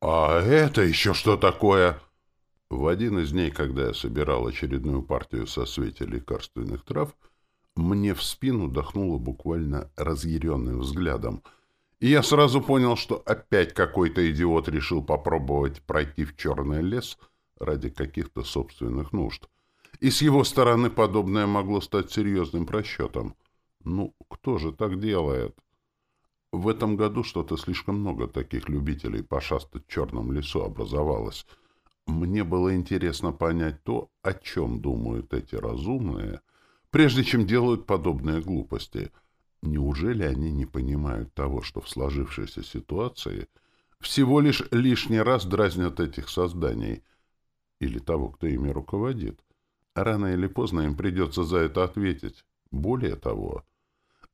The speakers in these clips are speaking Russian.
«А это еще что такое?» В один из дней, когда я собирал очередную партию со свете лекарственных трав, мне в спину дохнуло буквально разъяренным взглядом, и я сразу понял, что опять какой-то идиот решил попробовать пройти в черный лес ради каких-то собственных нужд. И с его стороны подобное могло стать серьезным просчетом. Ну, кто же так делает? В этом году что-то слишком много таких любителей пошастать в черном лесу образовалось. Мне было интересно понять то, о чем думают эти разумные, прежде чем делают подобные глупости. Неужели они не понимают того, что в сложившейся ситуации всего лишь лишний раз дразнят этих созданий или того, кто ими руководит? Рано или поздно им придется за это ответить. Более того,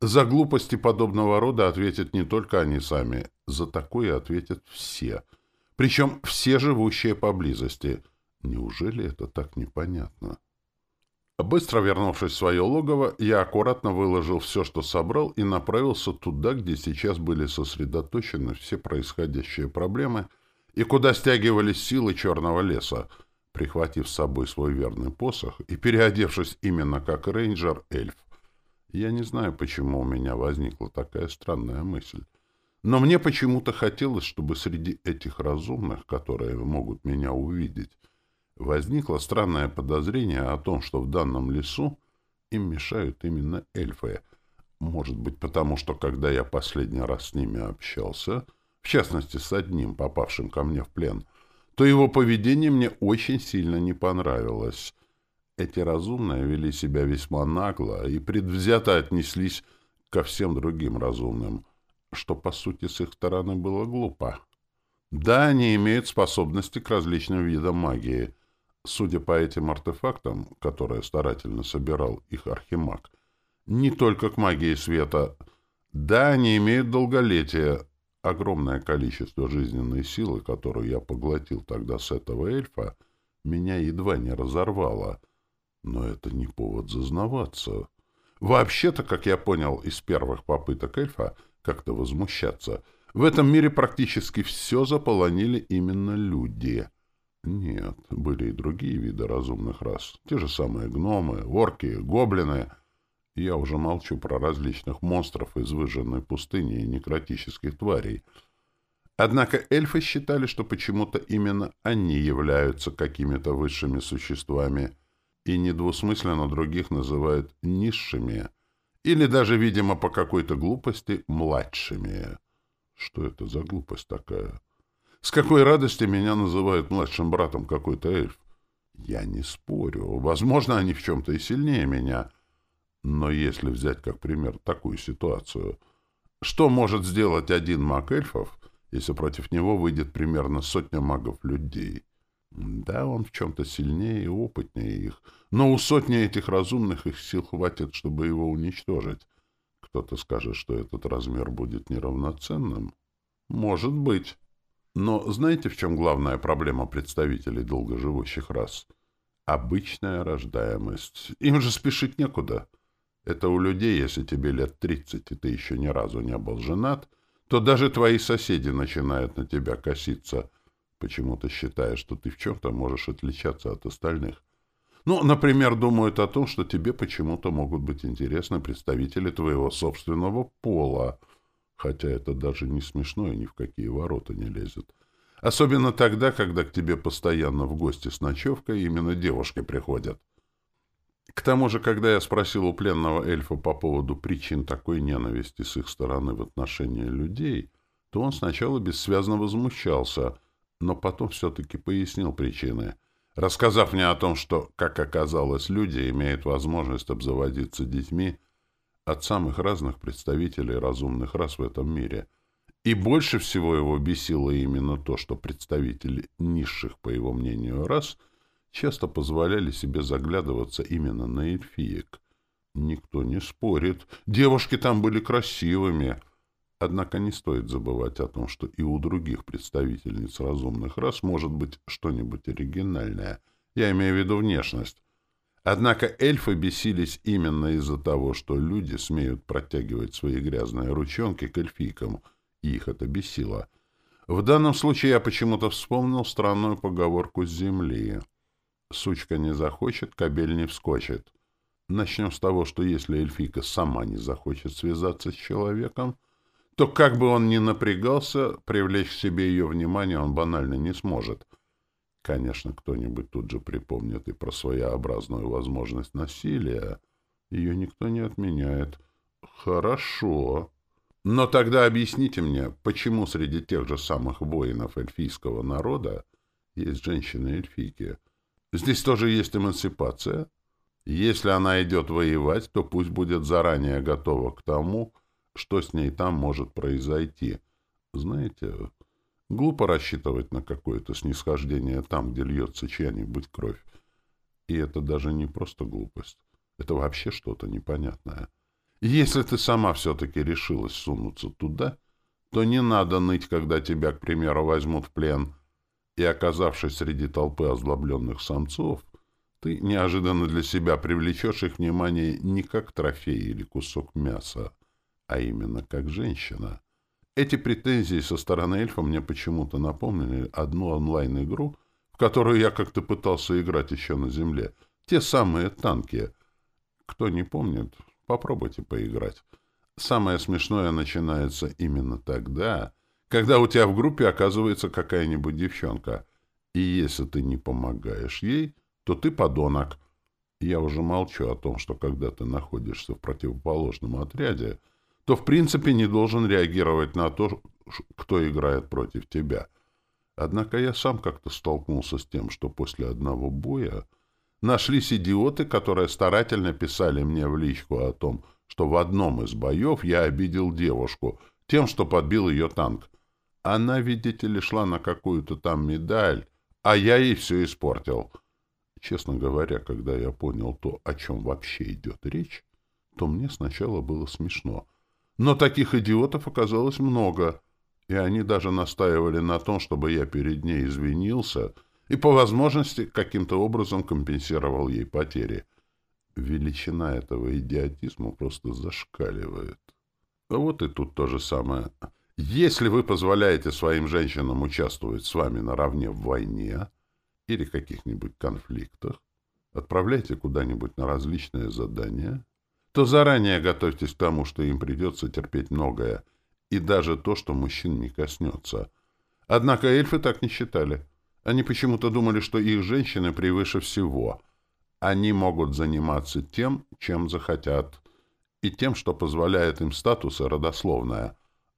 за глупости подобного рода ответят не только они сами, за такое ответят все. Причем все живущие поблизости. Неужели это так непонятно? Быстро вернувшись в свое логово, я аккуратно выложил все, что собрал, и направился туда, где сейчас были сосредоточены все происходящие проблемы и куда стягивались силы черного леса, прихватив с собой свой верный посох и переодевшись именно как рейнджер-эльф. Я не знаю, почему у меня возникла такая странная мысль. Но мне почему-то хотелось, чтобы среди этих разумных, которые могут меня увидеть, возникло странное подозрение о том, что в данном лесу им мешают именно эльфы. Может быть, потому что, когда я последний раз с ними общался, в частности, с одним, попавшим ко мне в плен, то его поведение мне очень сильно не понравилось. Эти разумные вели себя весьма нагло и предвзято отнеслись ко всем другим разумным, что, по сути, с их стороны было глупо. Да, они имеют способности к различным видам магии. Судя по этим артефактам, которые старательно собирал их архимаг, не только к магии света. Да, они имеют долголетие. Огромное количество жизненной силы, которую я поглотил тогда с этого эльфа, меня едва не разорвало — но это не повод зазнаваться. Вообще-то, как я понял из первых попыток эльфа как-то возмущаться, в этом мире практически все заполонили именно люди. Нет, были и другие виды разумных рас. Те же самые гномы, орки, гоблины. Я уже молчу про различных монстров из выжженной пустыни и некротических тварей. Однако эльфы считали, что почему-то именно они являются какими-то высшими существами — и недвусмысленно других называют низшими или даже, видимо, по какой-то глупости младшими. Что это за глупость такая? С какой радости меня называют младшим братом какой-то эльф? Я не спорю. Возможно, они в чем-то и сильнее меня. Но если взять как пример такую ситуацию, что может сделать один маг эльфов, если против него выйдет примерно сотня магов-людей? Да, он в чем-то сильнее и опытнее их, но у сотни этих разумных их сил хватит, чтобы его уничтожить. Кто-то скажет, что этот размер будет неравноценным. Может быть. Но знаете, в чем главная проблема представителей долгоживущих рас? Обычная рождаемость. Им же спешить некуда. Это у людей, если тебе лет тридцать, и ты еще ни разу не был женат, то даже твои соседи начинают на тебя коситься — почему-то считая, что ты в чем-то можешь отличаться от остальных. Ну, например, думают о том, что тебе почему-то могут быть интересны представители твоего собственного пола, хотя это даже не смешно и ни в какие ворота не лезет. Особенно тогда, когда к тебе постоянно в гости с ночевкой именно девушки приходят. К тому же, когда я спросил у пленного эльфа по поводу причин такой ненависти с их стороны в отношении людей, то он сначала бессвязно возмущался, но потом все-таки пояснил причины, рассказав мне о том, что, как оказалось, люди имеют возможность обзаводиться детьми от самых разных представителей разумных рас в этом мире. И больше всего его бесило именно то, что представители низших, по его мнению, рас часто позволяли себе заглядываться именно на эльфиек. Никто не спорит. Девушки там были красивыми — Однако не стоит забывать о том, что и у других представительниц разумных рас может быть что-нибудь оригинальное. Я имею в виду внешность. Однако эльфы бесились именно из-за того, что люди смеют протягивать свои грязные ручонки к эльфийкам, и их это бесило. В данном случае я почему-то вспомнил странную поговорку с земли. «Сучка не захочет, кобель не вскочит». Начнем с того, что если эльфийка сама не захочет связаться с человеком, то как бы он ни напрягался, привлечь к себе ее внимание он банально не сможет. Конечно, кто-нибудь тут же припомнит и про своеобразную возможность насилия. Ее никто не отменяет. Хорошо. Но тогда объясните мне, почему среди тех же самых воинов эльфийского народа есть женщины-эльфийки? Здесь тоже есть эмансипация? Если она идет воевать, то пусть будет заранее готова к тому, что с ней там может произойти. Знаете, глупо рассчитывать на какое-то снисхождение там, где льется чья-нибудь кровь. И это даже не просто глупость. Это вообще что-то непонятное. Если ты сама все-таки решилась сунуться туда, то не надо ныть, когда тебя, к примеру, возьмут в плен, и, оказавшись среди толпы озлобленных самцов, ты неожиданно для себя привлечешь их внимание не как трофей или кусок мяса, а именно как женщина. Эти претензии со стороны эльфа мне почему-то напомнили одну онлайн-игру, в которую я как-то пытался играть еще на Земле. Те самые танки. Кто не помнит, попробуйте поиграть. Самое смешное начинается именно тогда, когда у тебя в группе оказывается какая-нибудь девчонка. И если ты не помогаешь ей, то ты подонок. Я уже молчу о том, что когда ты находишься в противоположном отряде, то в принципе не должен реагировать на то, кто играет против тебя. Однако я сам как-то столкнулся с тем, что после одного боя нашлись идиоты, которые старательно писали мне в личку о том, что в одном из боев я обидел девушку тем, что подбил ее танк. Она, видите ли, шла на какую-то там медаль, а я ей все испортил. Честно говоря, когда я понял то, о чем вообще идет речь, то мне сначала было смешно — но таких идиотов оказалось много, и они даже настаивали на том, чтобы я перед ней извинился и, по возможности, каким-то образом компенсировал ей потери. Величина этого идиотизма просто зашкаливает. А вот и тут то же самое. Если вы позволяете своим женщинам участвовать с вами наравне в войне или каких-нибудь конфликтах, отправляйте куда-нибудь на различные задания — то заранее готовьтесь к тому, что им придется терпеть многое, и даже то, что мужчин не коснется. Однако эльфы так не считали. Они почему-то думали, что их женщины превыше всего. Они могут заниматься тем, чем захотят, и тем, что позволяет им статус и родословная.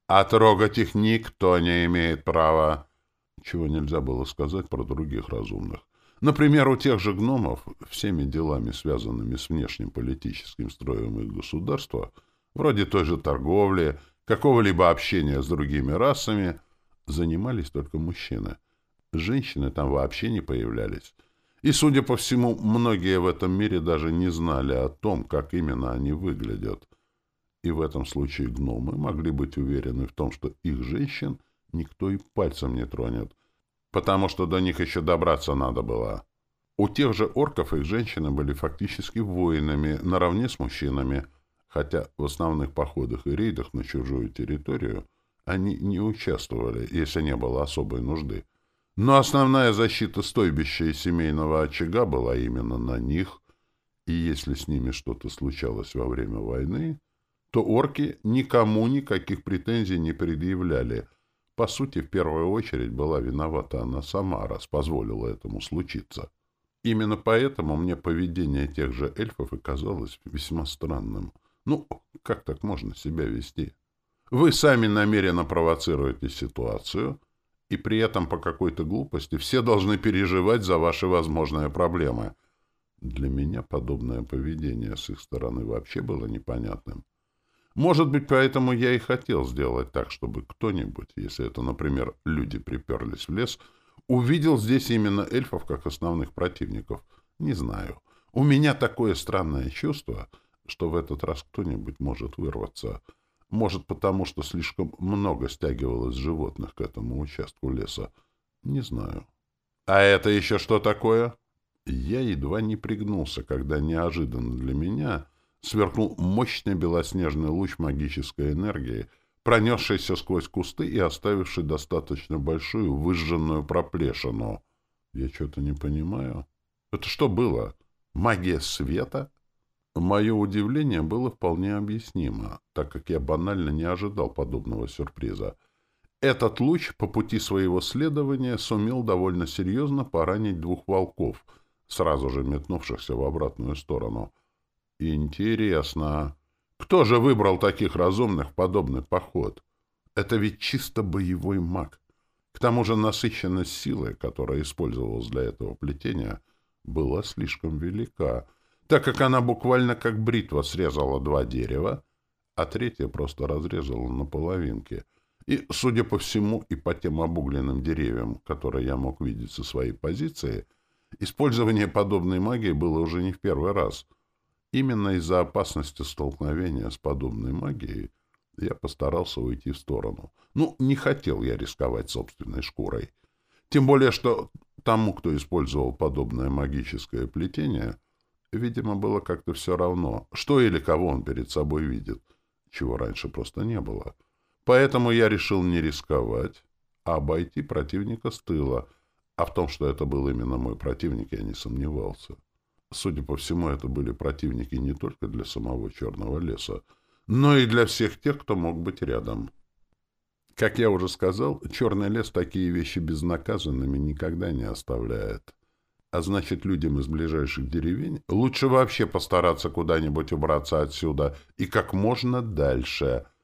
А трогать их никто не имеет права. Чего нельзя было сказать про других разумных. Например, у тех же гномов всеми делами, связанными с внешним политическим строем их государства, вроде той же торговли, какого-либо общения с другими расами, занимались только мужчины. Женщины там вообще не появлялись. И, судя по всему, многие в этом мире даже не знали о том, как именно они выглядят. И в этом случае гномы могли быть уверены в том, что их женщин никто и пальцем не тронет — потому что до них еще добраться надо было. У тех же орков их женщины были фактически воинами наравне с мужчинами, хотя в основных походах и рейдах на чужую территорию они не участвовали, если не было особой нужды. Но основная защита стойбища и семейного очага была именно на них, и если с ними что-то случалось во время войны, то орки никому никаких претензий не предъявляли, по сути, в первую очередь была виновата она сама, раз позволила этому случиться. Именно поэтому мне поведение тех же эльфов и казалось весьма странным. Ну, как так можно себя вести? Вы сами намеренно провоцируете ситуацию, и при этом по какой-то глупости все должны переживать за ваши возможные проблемы. Для меня подобное поведение с их стороны вообще было непонятным. Может быть, поэтому я и хотел сделать так, чтобы кто-нибудь, если это, например, люди приперлись в лес, увидел здесь именно эльфов как основных противников. Не знаю. У меня такое странное чувство, что в этот раз кто-нибудь может вырваться. Может, потому что слишком много стягивалось животных к этому участку леса. Не знаю. А это еще что такое? Я едва не пригнулся, когда неожиданно для меня сверкнул мощный белоснежный луч магической энергии, пронесшийся сквозь кусты и оставивший достаточно большую выжженную проплешину. Я что-то не понимаю. Это что было? Магия света? Мое удивление было вполне объяснимо, так как я банально не ожидал подобного сюрприза. Этот луч по пути своего следования сумел довольно серьезно поранить двух волков, сразу же метнувшихся в обратную сторону. Интересно, кто же выбрал таких разумных в подобный поход? Это ведь чисто боевой маг. К тому же насыщенность силы, которая использовалась для этого плетения, была слишком велика, так как она буквально как бритва срезала два дерева, а третье просто разрезала на половинки — и, судя по всему, и по тем обугленным деревьям, которые я мог видеть со своей позиции, использование подобной магии было уже не в первый раз. Именно из-за опасности столкновения с подобной магией я постарался уйти в сторону. Ну, не хотел я рисковать собственной шкурой. Тем более, что тому, кто использовал подобное магическое плетение, видимо, было как-то все равно, что или кого он перед собой видит, чего раньше просто не было. — Поэтому я решил не рисковать, а обойти противника с тыла. А в том, что это был именно мой противник, я не сомневался. Судя по всему, это были противники не только для самого Черного леса, но и для всех тех, кто мог быть рядом. Как я уже сказал, Черный лес такие вещи безнаказанными никогда не оставляет. А значит, людям из ближайших деревень лучше вообще постараться куда-нибудь убраться отсюда и как можно дальше —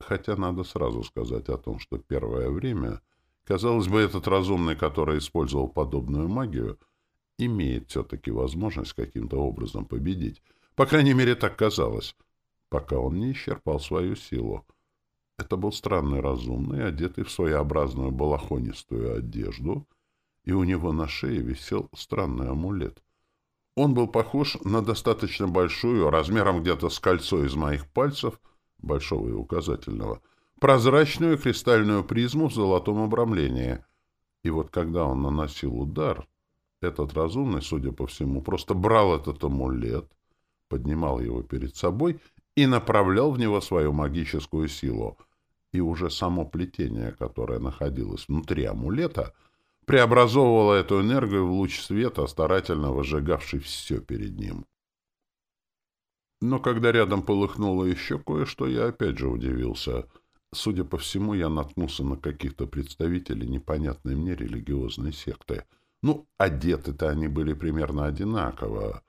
Хотя надо сразу сказать о том, что первое время, казалось бы, этот разумный, который использовал подобную магию, имеет все-таки возможность каким-то образом победить. По крайней мере, так казалось, пока он не исчерпал свою силу. Это был странный разумный, одетый в своеобразную балахонистую одежду, и у него на шее висел странный амулет. Он был похож на достаточно большую, размером где-то с кольцо из моих пальцев, большого и указательного, прозрачную кристальную призму в золотом обрамлении. И вот когда он наносил удар, этот разумный, судя по всему, просто брал этот амулет, поднимал его перед собой и направлял в него свою магическую силу. И уже само плетение, которое находилось внутри амулета, преобразовывало эту энергию в луч света, старательно выжигавший все перед ним. Но когда рядом полыхнуло еще кое-что, я опять же удивился. Судя по всему, я наткнулся на каких-то представителей непонятной мне религиозной секты. Ну, одеты-то они были примерно одинаково.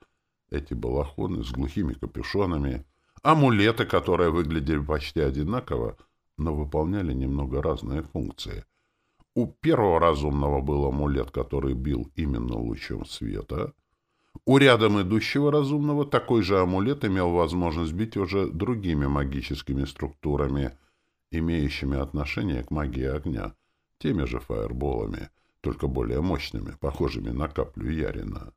Эти балахоны с глухими капюшонами, амулеты, которые выглядели почти одинаково, но выполняли немного разные функции. У первого разумного был амулет, который бил именно лучом света — у рядом идущего разумного такой же амулет имел возможность бить уже другими магическими структурами, имеющими отношение к магии огня, теми же фаерболами, только более мощными, похожими на каплю Ярина.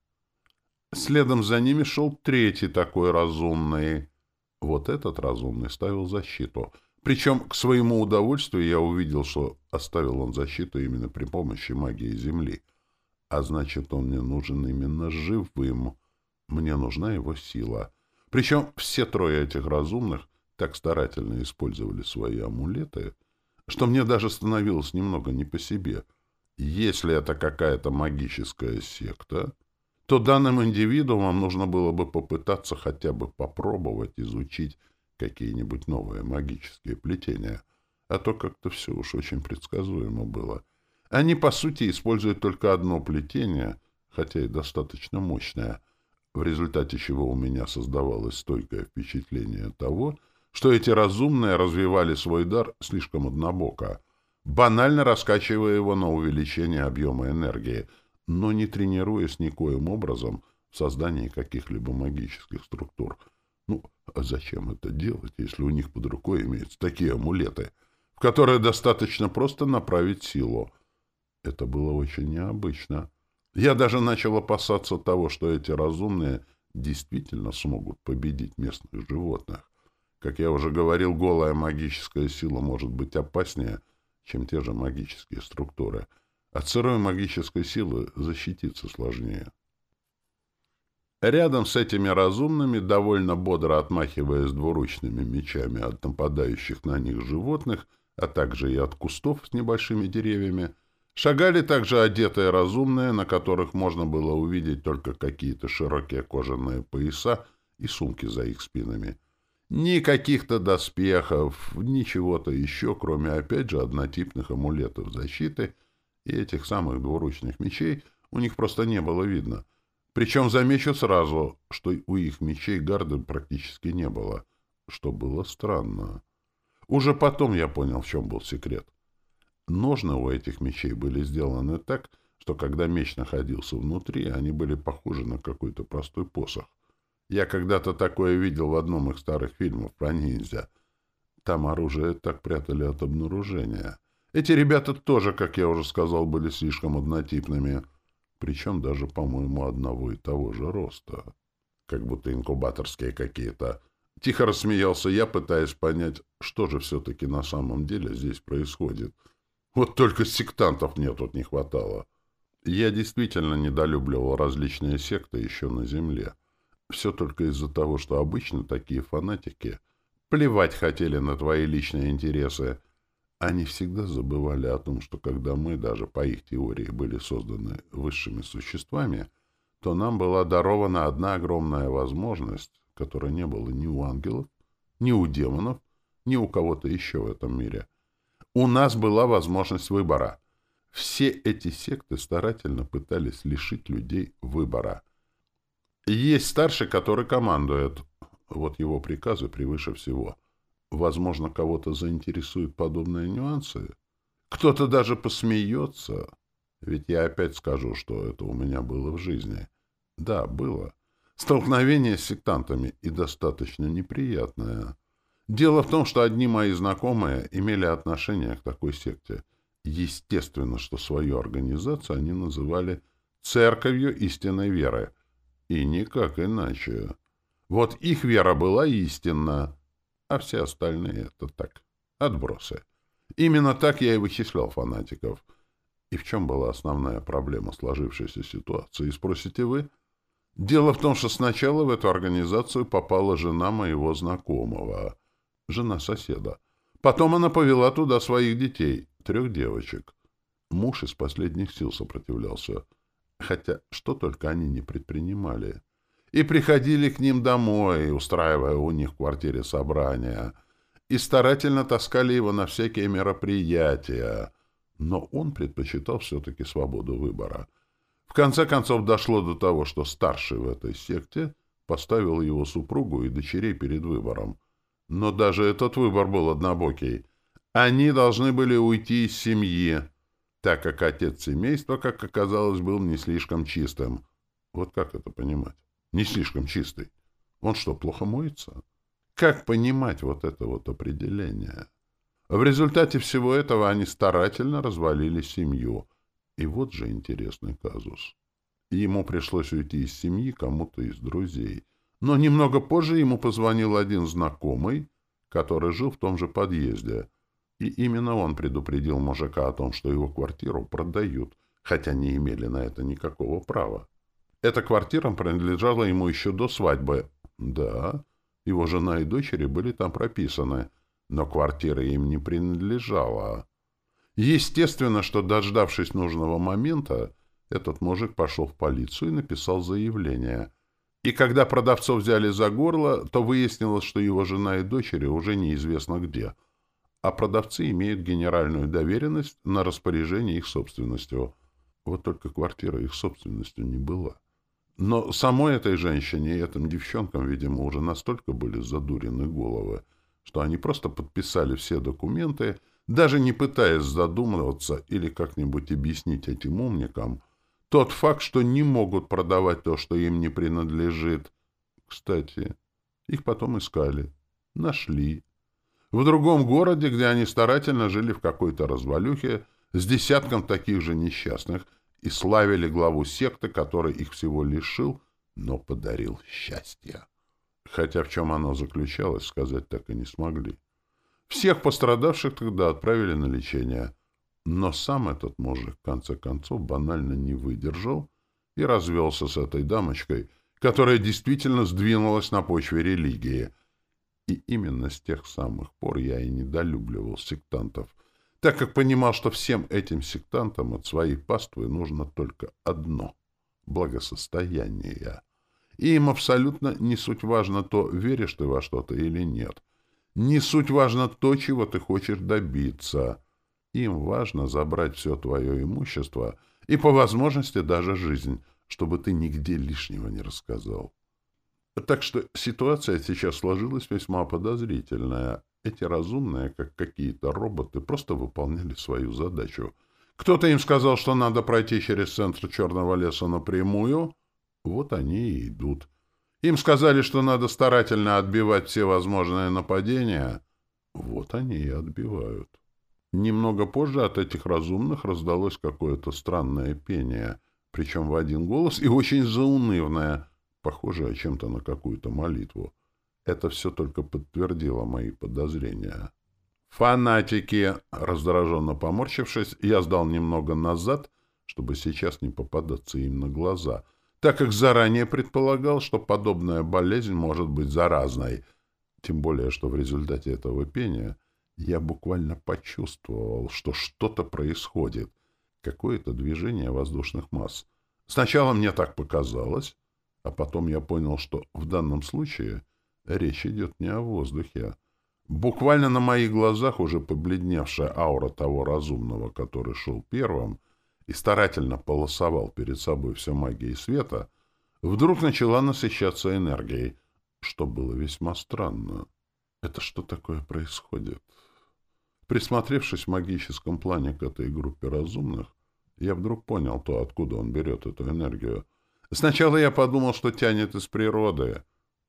Следом за ними шел третий такой разумный. Вот этот разумный ставил защиту. Причем, к своему удовольствию, я увидел, что оставил он защиту именно при помощи магии Земли — а значит, он мне нужен именно живым. Мне нужна его сила. Причем все трое этих разумных так старательно использовали свои амулеты, что мне даже становилось немного не по себе. Если это какая-то магическая секта, то данным индивидуумам нужно было бы попытаться хотя бы попробовать изучить какие-нибудь новые магические плетения, а то как-то все уж очень предсказуемо было — они, по сути, используют только одно плетение, хотя и достаточно мощное, в результате чего у меня создавалось стойкое впечатление того, что эти разумные развивали свой дар слишком однобоко, банально раскачивая его на увеличение объема энергии, но не тренируясь никоим образом в создании каких-либо магических структур. Ну, а зачем это делать, если у них под рукой имеются такие амулеты, в которые достаточно просто направить силу — это было очень необычно. Я даже начал опасаться того, что эти разумные действительно смогут победить местных животных. Как я уже говорил, голая магическая сила может быть опаснее, чем те же магические структуры. От сырой магической силы защититься сложнее. Рядом с этими разумными, довольно бодро отмахиваясь двуручными мечами от нападающих на них животных, а также и от кустов с небольшими деревьями, шагали также одетые разумные, на которых можно было увидеть только какие-то широкие кожаные пояса и сумки за их спинами. Ни каких-то доспехов, ничего-то еще, кроме, опять же, однотипных амулетов защиты и этих самых двуручных мечей, у них просто не было видно — причем замечу сразу, что у их мечей гарды практически не было, что было странно. Уже потом я понял, в чем был секрет. Ножны у этих мечей были сделаны так, что когда меч находился внутри, они были похожи на какой-то простой посох. Я когда-то такое видел в одном из старых фильмов про ниндзя. Там оружие так прятали от обнаружения. Эти ребята тоже, как я уже сказал, были слишком однотипными — причем даже, по-моему, одного и того же роста. Как будто инкубаторские какие-то. Тихо рассмеялся я, пытаясь понять, что же все-таки на самом деле здесь происходит. Вот только сектантов мне тут не хватало. Я действительно недолюбливал различные секты еще на Земле. Все только из-за того, что обычно такие фанатики плевать хотели на твои личные интересы, они всегда забывали о том, что когда мы, даже по их теории, были созданы высшими существами, то нам была дарована одна огромная возможность, которой не было ни у ангелов, ни у демонов, ни у кого-то еще в этом мире. У нас была возможность выбора. Все эти секты старательно пытались лишить людей выбора. Есть старший, который командует. Вот его приказы превыше всего — Возможно, кого-то заинтересуют подобные нюансы. Кто-то даже посмеется. Ведь я опять скажу, что это у меня было в жизни. Да, было. Столкновение с сектантами и достаточно неприятное. Дело в том, что одни мои знакомые имели отношение к такой секте. Естественно, что свою организацию они называли «церковью истинной веры». И никак иначе. Вот их вера была истинна, а все остальные — это так, отбросы. Именно так я и вычислял фанатиков. И в чем была основная проблема сложившейся ситуации, спросите вы? Дело в том, что сначала в эту организацию попала жена моего знакомого, жена соседа. Потом она повела туда своих детей, трех девочек. Муж из последних сил сопротивлялся, хотя что только они не предпринимали — и приходили к ним домой, устраивая у них в квартире собрания, и старательно таскали его на всякие мероприятия. Но он предпочитал все-таки свободу выбора. В конце концов дошло до того, что старший в этой секте поставил его супругу и дочерей перед выбором. Но даже этот выбор был однобокий. Они должны были уйти из семьи, так как отец семейства, как оказалось, был не слишком чистым. Вот как это понимать? не слишком чистый. Он что, плохо моется? Как понимать вот это вот определение? В результате всего этого они старательно развалили семью. И вот же интересный казус. Ему пришлось уйти из семьи кому-то из друзей. Но немного позже ему позвонил один знакомый, который жил в том же подъезде. И именно он предупредил мужика о том, что его квартиру продают, хотя не имели на это никакого права. Эта квартира принадлежала ему еще до свадьбы. Да, его жена и дочери были там прописаны, но квартира им не принадлежала. Естественно, что, дождавшись нужного момента, этот мужик пошел в полицию и написал заявление. И когда продавцов взяли за горло, то выяснилось, что его жена и дочери уже неизвестно где, а продавцы имеют генеральную доверенность на распоряжение их собственностью. Вот только квартира их собственностью не была. Но самой этой женщине и этим девчонкам, видимо, уже настолько были задурены головы, что они просто подписали все документы, даже не пытаясь задумываться или как-нибудь объяснить этим умникам тот факт, что не могут продавать то, что им не принадлежит. Кстати, их потом искали, нашли. В другом городе, где они старательно жили в какой-то развалюхе, с десятком таких же несчастных, и славили главу секты, который их всего лишил, но подарил счастье. Хотя в чем оно заключалось, сказать так и не смогли. Всех пострадавших тогда отправили на лечение, но сам этот мужик в конце концов банально не выдержал и развелся с этой дамочкой, которая действительно сдвинулась на почве религии. И именно с тех самых пор я и недолюбливал сектантов, так как понимал, что всем этим сектантам от своей паствы нужно только одно — благосостояние. И им абсолютно не суть важно то, веришь ты во что-то или нет. Не суть важно то, чего ты хочешь добиться. Им важно забрать все твое имущество и, по возможности, даже жизнь, чтобы ты нигде лишнего не рассказал. Так что ситуация сейчас сложилась весьма подозрительная. Эти разумные, как какие-то роботы, просто выполняли свою задачу. Кто-то им сказал, что надо пройти через центр Черного леса напрямую. Вот они и идут. Им сказали, что надо старательно отбивать все возможные нападения. Вот они и отбивают. Немного позже от этих разумных раздалось какое-то странное пение, причем в один голос и очень заунывное, похожее чем-то на какую-то молитву. Это все только подтвердило мои подозрения. «Фанатики!» Раздраженно поморщившись, я сдал немного назад, чтобы сейчас не попадаться им на глаза, так как заранее предполагал, что подобная болезнь может быть заразной, тем более, что в результате этого пения я буквально почувствовал, что что-то происходит, какое-то движение воздушных масс. Сначала мне так показалось, а потом я понял, что в данном случае речь идет не о воздухе. Буквально на моих глазах уже побледневшая аура того разумного, который шел первым и старательно полосовал перед собой все магией света, вдруг начала насыщаться энергией, что было весьма странно. Это что такое происходит? Присмотревшись в магическом плане к этой группе разумных, я вдруг понял то, откуда он берет эту энергию. Сначала я подумал, что тянет из природы,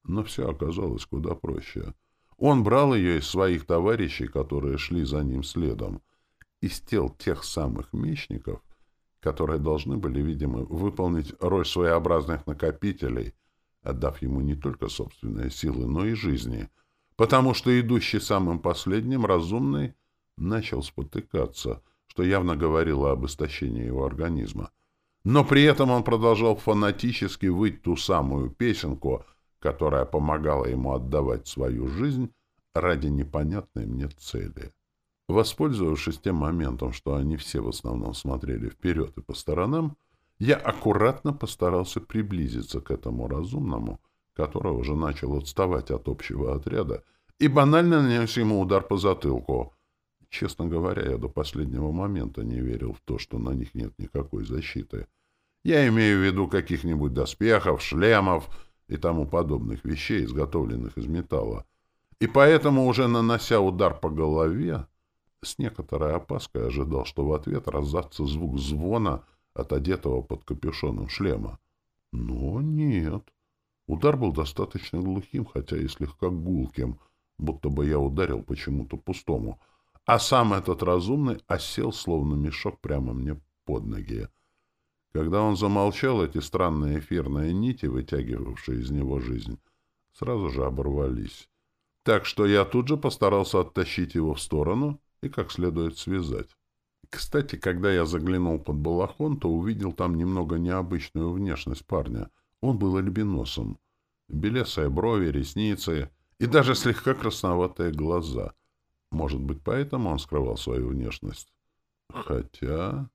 но все оказалось куда проще. Он брал ее из своих товарищей, которые шли за ним следом, из тел тех самых мечников, которые должны были, видимо, выполнить роль своеобразных накопителей, отдав ему не только собственные силы, но и жизни, потому что идущий самым последним разумный — начал спотыкаться, что явно говорило об истощении его организма. Но при этом он продолжал фанатически выть ту самую песенку, которая помогала ему отдавать свою жизнь ради непонятной мне цели. Воспользовавшись тем моментом, что они все в основном смотрели вперед и по сторонам, я аккуратно постарался приблизиться к этому разумному, который уже начал отставать от общего отряда, и банально нанес ему удар по затылку — Честно говоря, я до последнего момента не верил в то, что на них нет никакой защиты. Я имею в виду каких-нибудь доспехов, шлемов и тому подобных вещей, изготовленных из металла. И поэтому, уже нанося удар по голове, с некоторой опаской ожидал, что в ответ раздастся звук звона от одетого под капюшоном шлема. Но нет. Удар был достаточно глухим, хотя и слегка гулким, будто бы я ударил почему-то пустому — а сам этот разумный осел, словно мешок, прямо мне под ноги. Когда он замолчал, эти странные эфирные нити, вытягивавшие из него жизнь, сразу же оборвались. Так что я тут же постарался оттащить его в сторону и как следует связать. Кстати, когда я заглянул под балахон, то увидел там немного необычную внешность парня. Он был альбиносом. Белесые брови, ресницы и даже слегка красноватые глаза — может быть, поэтому он скрывал свою внешность? Хотя...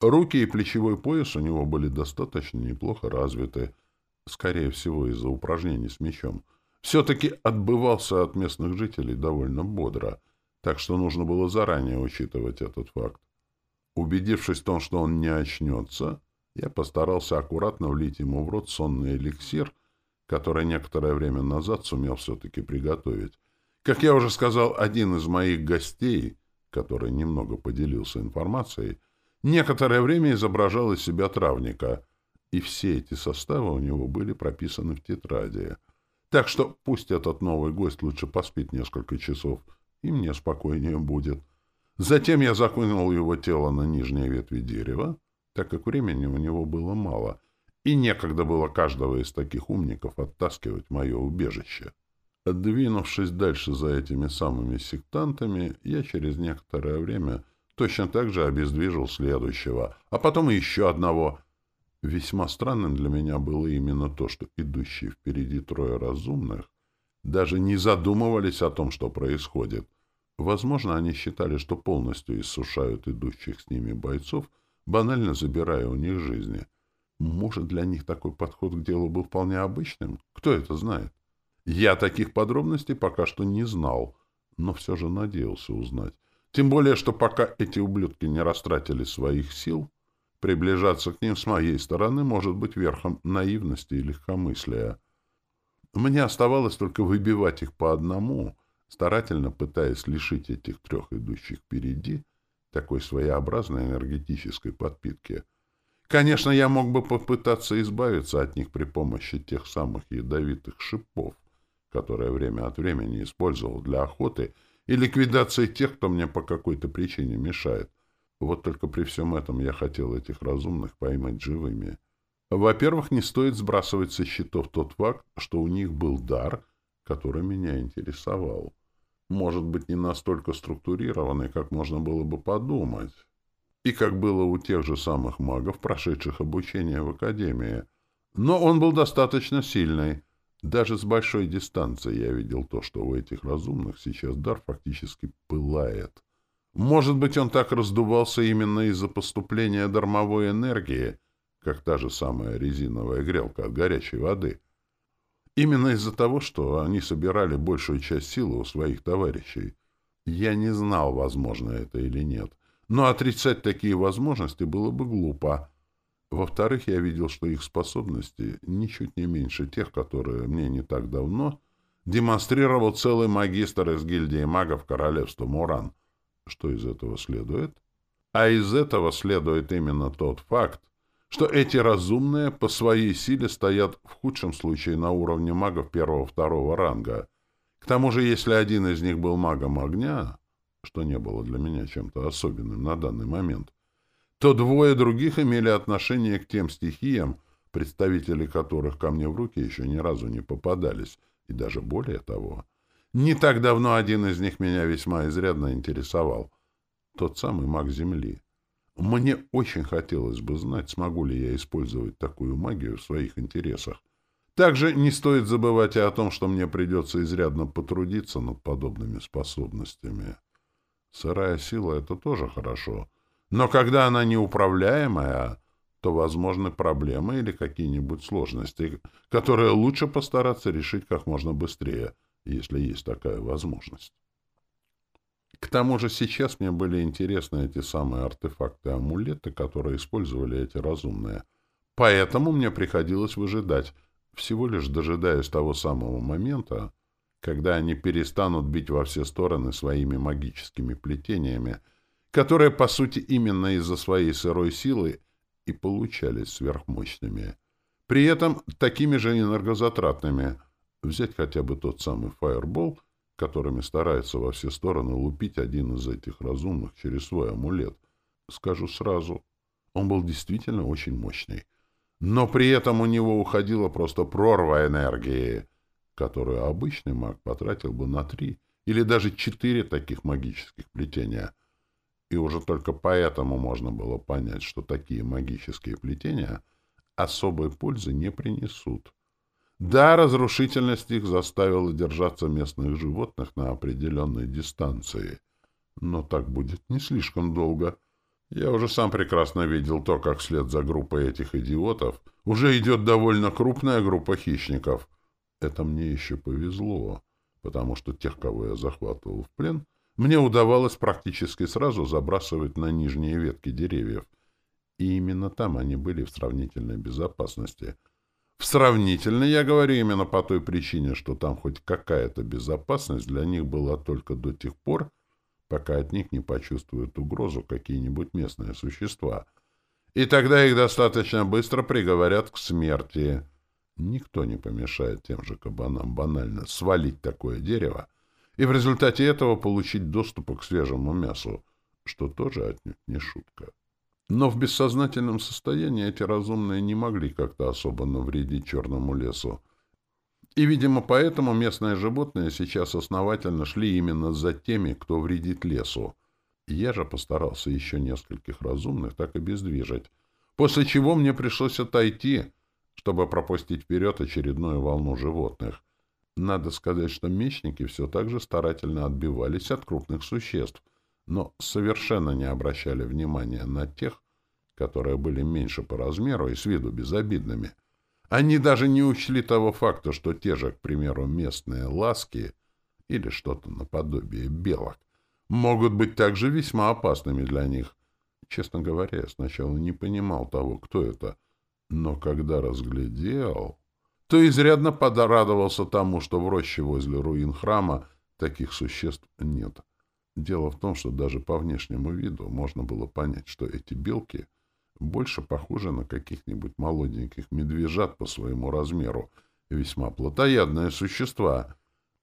Руки и плечевой пояс у него были достаточно неплохо развиты, скорее всего, из-за упражнений с мечом. Все-таки отбывался от местных жителей довольно бодро, так что нужно было заранее учитывать этот факт. Убедившись в том, что он не очнется, я постарался аккуратно влить ему в рот сонный эликсир, который некоторое время назад сумел все-таки приготовить. Как я уже сказал, один из моих гостей, который немного поделился информацией, некоторое время изображал из себя травника, и все эти составы у него были прописаны в тетради. Так что пусть этот новый гость лучше поспит несколько часов, и мне спокойнее будет. Затем я закинул его тело на нижние ветви дерева, так как времени у него было мало, и некогда было каждого из таких умников оттаскивать мое убежище. Двинувшись дальше за этими самыми сектантами, я через некоторое время точно так же обездвижил следующего, а потом еще одного. Весьма странным для меня было именно то, что идущие впереди трое разумных даже не задумывались о том, что происходит. Возможно, они считали, что полностью иссушают идущих с ними бойцов, банально забирая у них жизни. Может, для них такой подход к делу был вполне обычным? Кто это знает? Я таких подробностей пока что не знал, но все же надеялся узнать. Тем более, что пока эти ублюдки не растратили своих сил, приближаться к ним с моей стороны может быть верхом наивности и легкомыслия. Мне оставалось только выбивать их по одному, старательно пытаясь лишить этих трех идущих впереди такой своеобразной энергетической подпитки. Конечно, я мог бы попытаться избавиться от них при помощи тех самых ядовитых шипов, которые время от времени использовал для охоты и ликвидации тех, кто мне по какой-то причине мешает. Вот только при всем этом я хотел этих разумных поймать живыми. Во-первых, не стоит сбрасывать со счетов тот факт, что у них был дар, который меня интересовал. Может быть, не настолько структурированный, как можно было бы подумать. И как было у тех же самых магов, прошедших обучение в Академии. Но он был достаточно сильный — даже с большой дистанции я видел то, что у этих разумных сейчас дар фактически пылает. Может быть, он так раздувался именно из-за поступления дармовой энергии, как та же самая резиновая грелка от горячей воды. Именно из-за того, что они собирали большую часть силы у своих товарищей. Я не знал, возможно это или нет. Но отрицать такие возможности было бы глупо. Во-вторых, я видел, что их способности ничуть не меньше тех, которые мне не так давно демонстрировал целый магистр из гильдии магов королевства Муран. Что из этого следует? А из этого следует именно тот факт, что эти разумные по своей силе стоят в худшем случае на уровне магов первого-второго ранга. К тому же, если один из них был магом огня, что не было для меня чем-то особенным на данный момент, то двое других имели отношение к тем стихиям, представители которых ко мне в руки еще ни разу не попадались, и даже более того. Не так давно один из них меня весьма изрядно интересовал. Тот самый маг Земли. Мне очень хотелось бы знать, смогу ли я использовать такую магию в своих интересах. Также не стоит забывать и о том, что мне придется изрядно потрудиться над подобными способностями. Сырая сила — это тоже хорошо — но когда она неуправляемая, то возможны проблемы или какие-нибудь сложности, которые лучше постараться решить как можно быстрее, если есть такая возможность. К тому же сейчас мне были интересны эти самые артефакты-амулеты, которые использовали эти разумные. Поэтому мне приходилось выжидать, всего лишь дожидаясь того самого момента, когда они перестанут бить во все стороны своими магическими плетениями — которые, по сути, именно из-за своей сырой силы и получались сверхмощными. При этом такими же энергозатратными. Взять хотя бы тот самый фаербол, которыми старается во все стороны лупить один из этих разумных через свой амулет. Скажу сразу, он был действительно очень мощный. Но при этом у него уходила просто прорва энергии, которую обычный маг потратил бы на три или даже четыре таких магических плетения — и уже только поэтому можно было понять, что такие магические плетения особой пользы не принесут. Да, разрушительность их заставила держаться местных животных на определенной дистанции, но так будет не слишком долго. Я уже сам прекрасно видел то, как вслед за группой этих идиотов уже идет довольно крупная группа хищников. Это мне еще повезло, потому что тех, кого я захватывал в плен, мне удавалось практически сразу забрасывать на нижние ветки деревьев. И именно там они были в сравнительной безопасности. В сравнительной я говорю именно по той причине, что там хоть какая-то безопасность для них была только до тех пор, пока от них не почувствуют угрозу какие-нибудь местные существа. И тогда их достаточно быстро приговорят к смерти. Никто не помешает тем же кабанам банально свалить такое дерево, и в результате этого получить доступ к свежему мясу, что тоже отнюдь не шутка. Но в бессознательном состоянии эти разумные не могли как-то особо навредить черному лесу. И, видимо, поэтому местные животные сейчас основательно шли именно за теми, кто вредит лесу. Я же постарался еще нескольких разумных так обездвижить, после чего мне пришлось отойти, чтобы пропустить вперед очередную волну животных. Надо сказать, что мечники все так же старательно отбивались от крупных существ, но совершенно не обращали внимания на тех, которые были меньше по размеру и с виду безобидными. Они даже не учли того факта, что те же, к примеру, местные ласки или что-то наподобие белок могут быть также весьма опасными для них. Честно говоря, я сначала не понимал того, кто это, но когда разглядел, то изрядно подрадовался тому, что в роще возле руин храма таких существ нет. Дело в том, что даже по внешнему виду можно было понять, что эти белки больше похожи на каких-нибудь молоденьких медвежат по своему размеру, весьма плотоядные существа.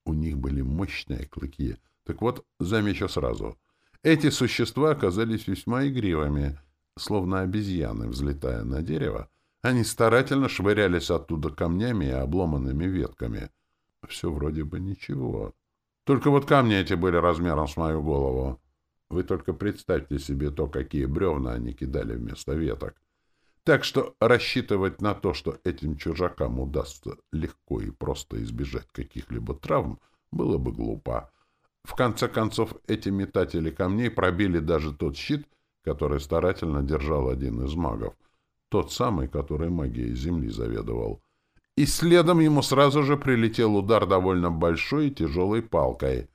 У них были мощные клыки — так вот, замечу сразу. Эти существа оказались весьма игривыми, словно обезьяны, взлетая на дерево. Они старательно швырялись оттуда камнями и обломанными ветками. Все вроде бы ничего. Только вот камни эти были размером с мою голову. Вы только представьте себе то, какие бревна они кидали вместо веток. Так что рассчитывать на то, что этим чужакам удастся легко и просто избежать каких-либо травм, было бы глупо. В конце концов, эти метатели камней пробили даже тот щит, который старательно держал один из магов, тот самый, который магией земли заведовал. И следом ему сразу же прилетел удар довольно большой и тяжелой палкой.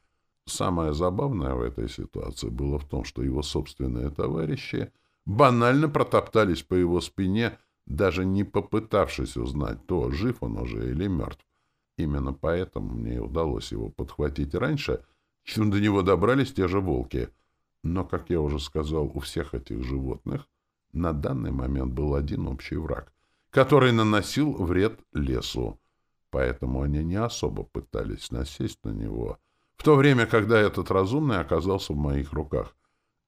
Самое забавное в этой ситуации было в том, что его собственные товарищи банально протоптались по его спине, даже не попытавшись узнать, то жив он уже или мертв. Именно поэтому мне удалось его подхватить раньше — чем до него добрались те же волки. Но, как я уже сказал, у всех этих животных на данный момент был один общий враг, который наносил вред лесу. Поэтому они не особо пытались насесть на него, в то время, когда этот разумный оказался в моих руках.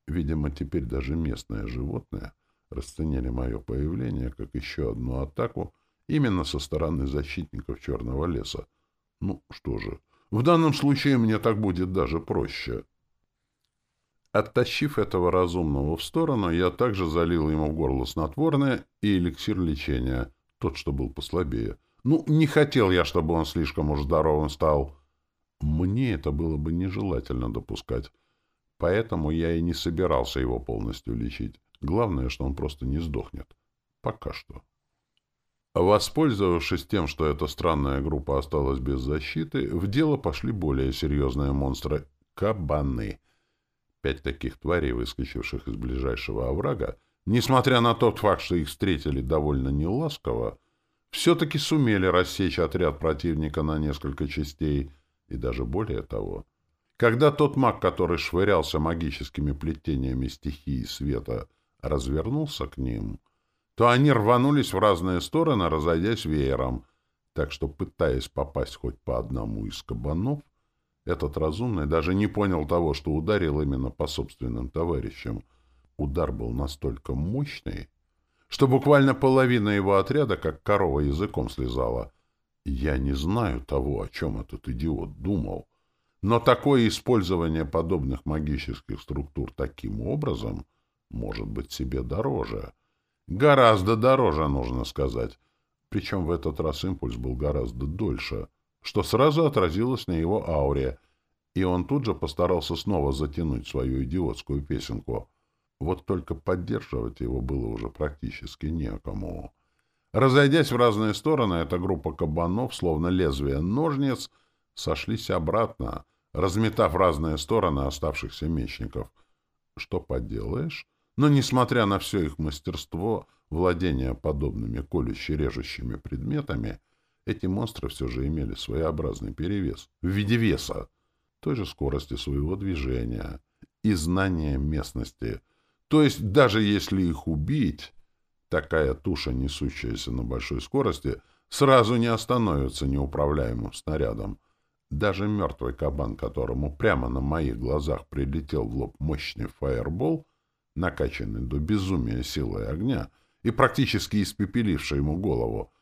Видимо, теперь даже местные животные расценили мое появление как еще одну атаку именно со стороны защитников Черного леса. Ну, что же, в данном случае мне так будет даже проще. Оттащив этого разумного в сторону, я также залил ему в горло снотворное и эликсир лечения, тот, что был послабее. Ну, не хотел я, чтобы он слишком уж здоровым стал. Мне это было бы нежелательно допускать, поэтому я и не собирался его полностью лечить. Главное, что он просто не сдохнет. Пока что. Воспользовавшись тем, что эта странная группа осталась без защиты, в дело пошли более серьезные монстры — кабаны. Пять таких тварей, выскочивших из ближайшего оврага, несмотря на тот факт, что их встретили довольно неласково, все-таки сумели рассечь отряд противника на несколько частей, и даже более того. Когда тот маг, который швырялся магическими плетениями стихии света, развернулся к ним — то они рванулись в разные стороны, разойдясь веером. Так что, пытаясь попасть хоть по одному из кабанов, этот разумный даже не понял того, что ударил именно по собственным товарищам. Удар был настолько мощный, что буквально половина его отряда, как корова языком слезала. Я не знаю того, о чем этот идиот думал, но такое использование подобных магических структур таким образом может быть себе дороже — Гораздо дороже, нужно сказать. Причем в этот раз импульс был гораздо дольше, что сразу отразилось на его ауре, и он тут же постарался снова затянуть свою идиотскую песенку. Вот только поддерживать его было уже практически некому. Разойдясь в разные стороны, эта группа кабанов, словно лезвие ножниц, сошлись обратно, разметав разные стороны оставшихся мечников. Что поделаешь? Но, несмотря на все их мастерство, владение подобными колюще-режущими предметами, эти монстры все же имели своеобразный перевес в виде веса, той же скорости своего движения и знания местности. То есть даже если их убить, такая туша, несущаяся на большой скорости, сразу не остановится неуправляемым снарядом. Даже мертвый кабан, которому прямо на моих глазах прилетел в лоб мощный фаербол — накачанный до безумия силой огня и практически испепеливший ему голову,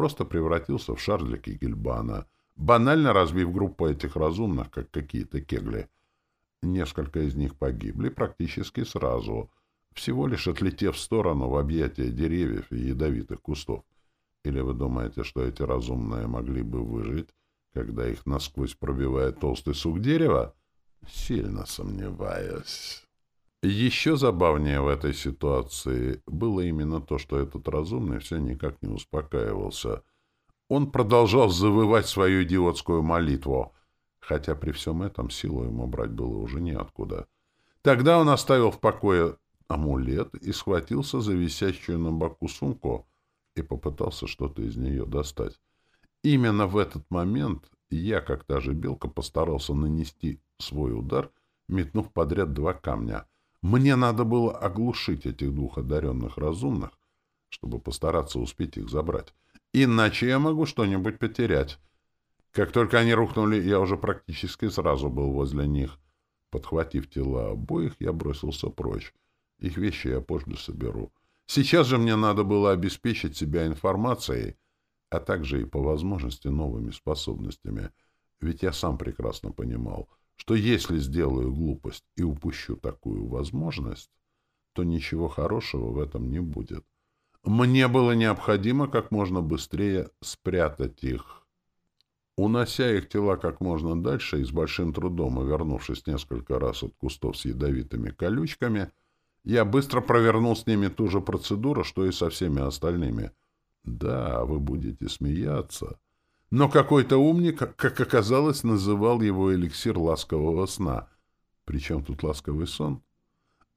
просто превратился в шар для Кигельбана, банально разбив группу этих разумных, как какие-то кегли. Несколько из них погибли практически сразу. всего лишь отлетев в сторону в объятия деревьев и ядовитых кустов. Или вы думаете, что эти разумные могли бы выжить, когда их насквозь пробивает толстый сук дерева? Сильно сомневаюсь. Еще забавнее в этой ситуации было именно то, что этот разумный все никак не успокаивался. Он продолжал завывать свою идиотскую молитву, хотя при всем этом силу ему брать было уже неоткуда. Тогда он оставил в покое амулет и схватился за висящую на боку сумку и попытался что-то из нее достать. Именно в этот момент я, как та же белка, постарался нанести свой удар, метнув подряд два камня. Мне надо было оглушить этих двух одаренных разумных, чтобы постараться успеть их забрать. Иначе я могу что-нибудь потерять. Как только они рухнули, я уже практически сразу был возле них. Подхватив тела обоих, я бросился прочь. Их вещи я позже соберу. Сейчас же мне надо было обеспечить себя информацией, а также и по возможности новыми способностями. Ведь я сам прекрасно понимал, что если сделаю глупость и упущу такую возможность, то ничего хорошего в этом не будет. Мне было необходимо как можно быстрее спрятать их. Унося их тела как можно дальше и с большим трудом, и вернувшись несколько раз от кустов с ядовитыми колючками, я быстро провернул с ними ту же процедуру, что и со всеми остальными. Да, вы будете смеяться. Но какой-то умник, как оказалось, называл его эликсир ласкового сна. Причем тут ласковый сон?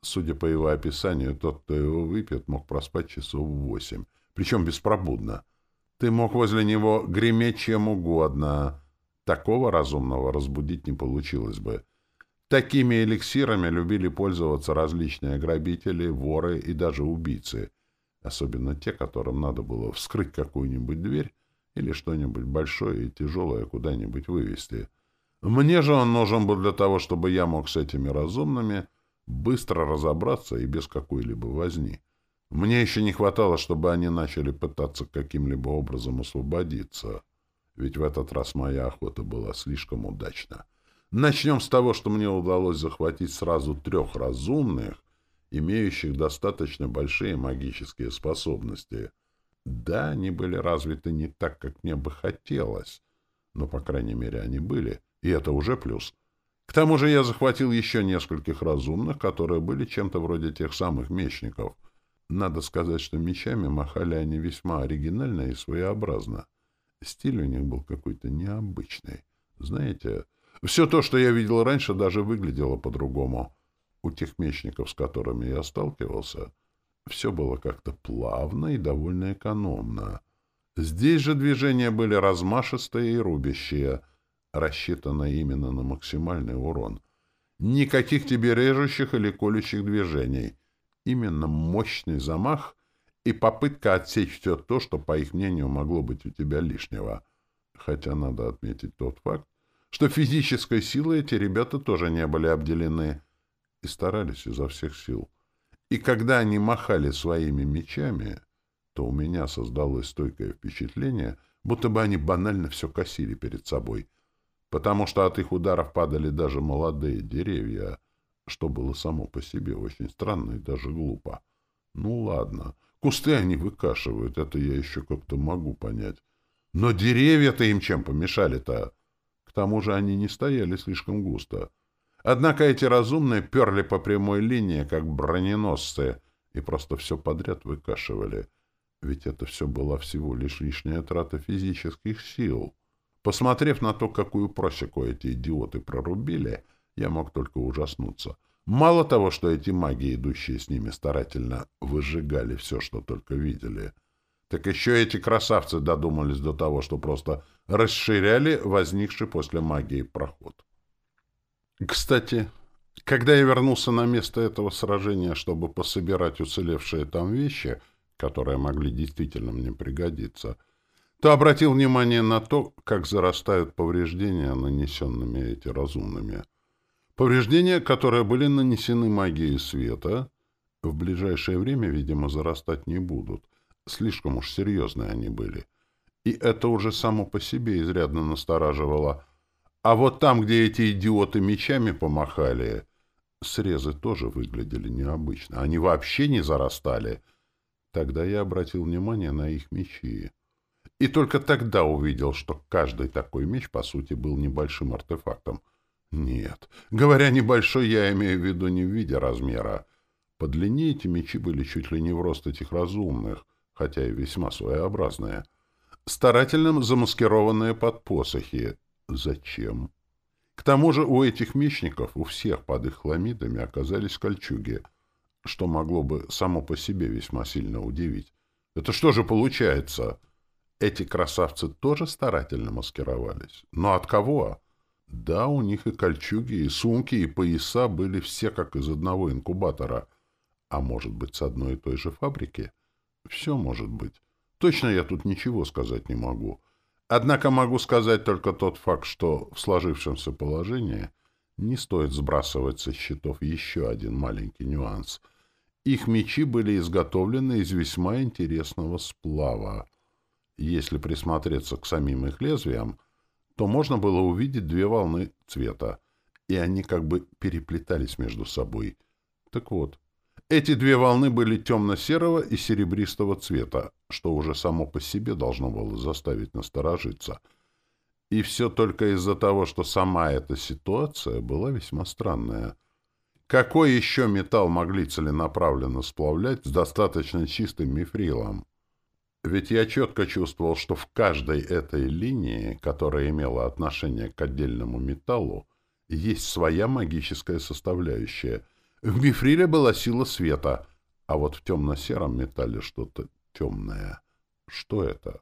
Судя по его описанию, тот, кто его выпьет, мог проспать часов восемь. Причем беспробудно. Ты мог возле него греметь чем угодно. Такого разумного разбудить не получилось бы. Такими эликсирами любили пользоваться различные грабители, воры и даже убийцы, особенно те, которым надо было вскрыть какую-нибудь дверь или что-нибудь большое и тяжелое куда-нибудь вывести. Мне же он нужен был для того, чтобы я мог с этими разумными быстро разобраться и без какой-либо возни. Мне еще не хватало, чтобы они начали пытаться каким-либо образом освободиться, ведь в этот раз моя охота была слишком удачна. Начнем с того, что мне удалось захватить сразу трех разумных, имеющих достаточно большие магические способности. Да, они были развиты не так, как мне бы хотелось, но, по крайней мере, они были, и это уже плюс. К тому же я захватил еще нескольких разумных, которые были чем-то вроде тех самых мечников. Надо сказать, что мечами махали они весьма оригинально и своеобразно. Стиль у них был какой-то необычный. Знаете, все то, что я видел раньше, даже выглядело по-другому. У тех мечников, с которыми я сталкивался, все было как-то плавно и довольно экономно. Здесь же движения были размашистые и рубящие, рассчитанные именно на максимальный урон. Никаких тебе режущих или колющих движений. Именно мощный замах и попытка отсечь все то, что, по их мнению, могло быть у тебя лишнего. Хотя надо отметить тот факт, что физической силой эти ребята тоже не были обделены и старались изо всех сил. И когда они махали своими мечами, то у меня создалось стойкое впечатление, будто бы они банально все косили перед собой, потому что от их ударов падали даже молодые деревья, что было само по себе очень странно и даже глупо. Ну ладно, кусты они выкашивают, это я еще как-то могу понять. Но деревья-то им чем помешали-то? К тому же они не стояли слишком густо. Однако эти разумные перли по прямой линии, как броненосцы, и просто все подряд выкашивали. Ведь это все была всего лишь лишняя трата физических сил. Посмотрев на то, какую просеку эти идиоты прорубили, я мог только ужаснуться. Мало того, что эти маги, идущие с ними старательно, выжигали все, что только видели — так еще эти красавцы додумались до того, что просто расширяли возникший после магии проход. Кстати, когда я вернулся на место этого сражения, чтобы пособирать уцелевшие там вещи, которые могли действительно мне пригодиться, то обратил внимание на то, как зарастают повреждения, нанесенными эти разумными. Повреждения, которые были нанесены магией света, в ближайшее время, видимо, зарастать не будут, Слишком уж серьезные они были. И это уже само по себе изрядно настораживало. А вот там, где эти идиоты мечами помахали, Срезы тоже выглядели необычно. Они вообще не зарастали. Тогда я обратил внимание на их мечи. И только тогда увидел, что каждый такой меч, по сути, был небольшим артефактом. Нет, говоря небольшой, я имею в виду не в виде размера. По длине эти мечи были чуть ли не в рост этих разумных, хотя и весьма своеобразные. Старательно замаскированные под посохи. Зачем? К тому же у этих мечников, у всех под их хламидами, оказались кольчуги, что могло бы само по себе весьма сильно удивить. Это что же получается? Эти красавцы тоже старательно маскировались. Но от кого? Да, у них и кольчуги, и сумки, и пояса были все как из одного инкубатора. А может быть, с одной и той же фабрики? Все может быть. Точно я тут ничего сказать не могу. Однако могу сказать только тот факт, что в сложившемся положении не стоит сбрасывать со счетов еще один маленький нюанс. Их мечи были изготовлены из весьма интересного сплава. Если присмотреться к самим их лезвиям, то можно было увидеть две волны цвета, и они как бы переплетались между собой. Так вот, эти две волны были темно-серого и серебристого цвета, что уже само по себе должно было заставить насторожиться. И все только из-за того, что сама эта ситуация была весьма странная. Какой еще металл могли целенаправленно сплавлять с достаточно чистым мифрилом? Ведь я четко чувствовал, что в каждой этой линии, которая имела отношение к отдельному металлу, есть своя магическая составляющая. В мифриле была сила света, а вот в темно-сером металле что-то темное. Что это?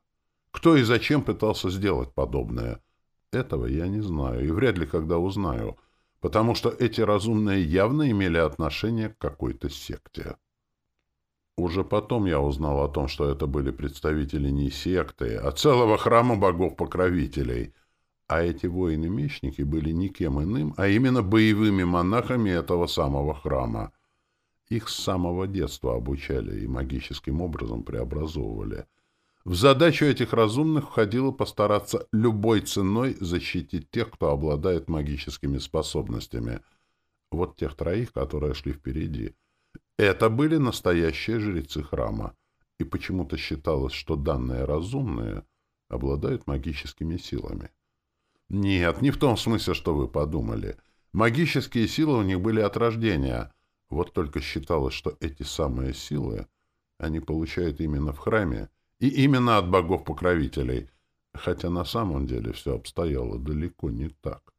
Кто и зачем пытался сделать подобное? Этого я не знаю и вряд ли когда узнаю, потому что эти разумные явно имели отношение к какой-то секте. Уже потом я узнал о том, что это были представители не секты, а целого храма богов-покровителей. А эти воины-мечники были никем иным, а именно боевыми монахами этого самого храма. Их с самого детства обучали и магическим образом преобразовывали. В задачу этих разумных входило постараться любой ценой защитить тех, кто обладает магическими способностями. Вот тех троих, которые шли впереди — это были настоящие жрецы храма, и почему-то считалось, что данные разумные обладают магическими силами. Нет, не в том смысле, что вы подумали. Магические силы у них были от рождения. Вот только считалось, что эти самые силы они получают именно в храме и именно от богов-покровителей, хотя на самом деле все обстояло далеко не так.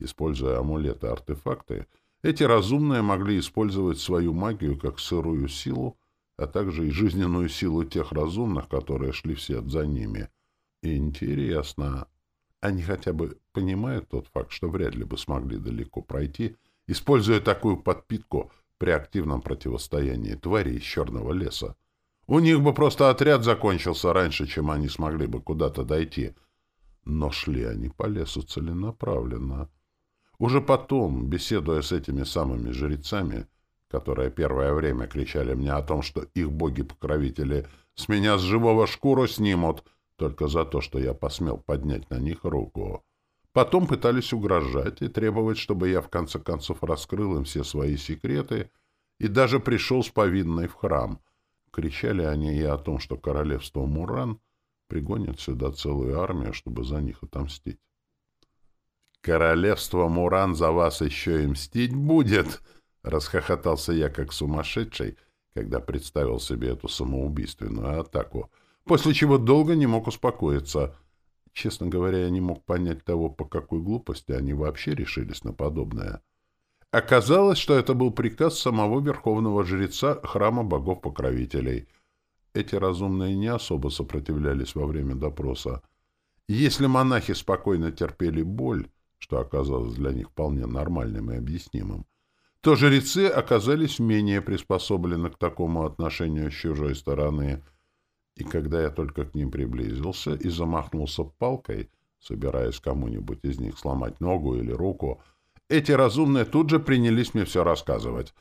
Используя амулеты и артефакты, эти разумные могли использовать свою магию как сырую силу, а также и жизненную силу тех разумных, которые шли вслед за ними. Интересно, они хотя бы понимают тот факт, что вряд ли бы смогли далеко пройти, используя такую подпитку при активном противостоянии тварей из черного леса. У них бы просто отряд закончился раньше, чем они смогли бы куда-то дойти. Но шли они по лесу целенаправленно — уже потом, беседуя с этими самыми жрецами, которые первое время кричали мне о том, что их боги-покровители с меня с живого шкуру снимут, только за то, что я посмел поднять на них руку. Потом пытались угрожать и требовать, чтобы я в конце концов раскрыл им все свои секреты и даже пришел с повинной в храм. Кричали они и о том, что королевство Муран пригонит сюда целую армию, чтобы за них отомстить. «Королевство Муран за вас еще и мстить будет!» — расхохотался я как сумасшедший, когда представил себе эту самоубийственную атаку, после чего долго не мог успокоиться. Честно говоря, я не мог понять того, по какой глупости они вообще решились на подобное. Оказалось, что это был приказ самого верховного жреца храма богов-покровителей. Эти разумные не особо сопротивлялись во время допроса. Если монахи спокойно терпели боль, что оказалось для них вполне нормальным и объяснимым, то жрецы оказались менее приспособлены к такому отношению с чужой стороны. И когда я только к ним приблизился и замахнулся палкой, собираясь кому-нибудь из них сломать ногу или руку, эти разумные тут же принялись мне все рассказывать.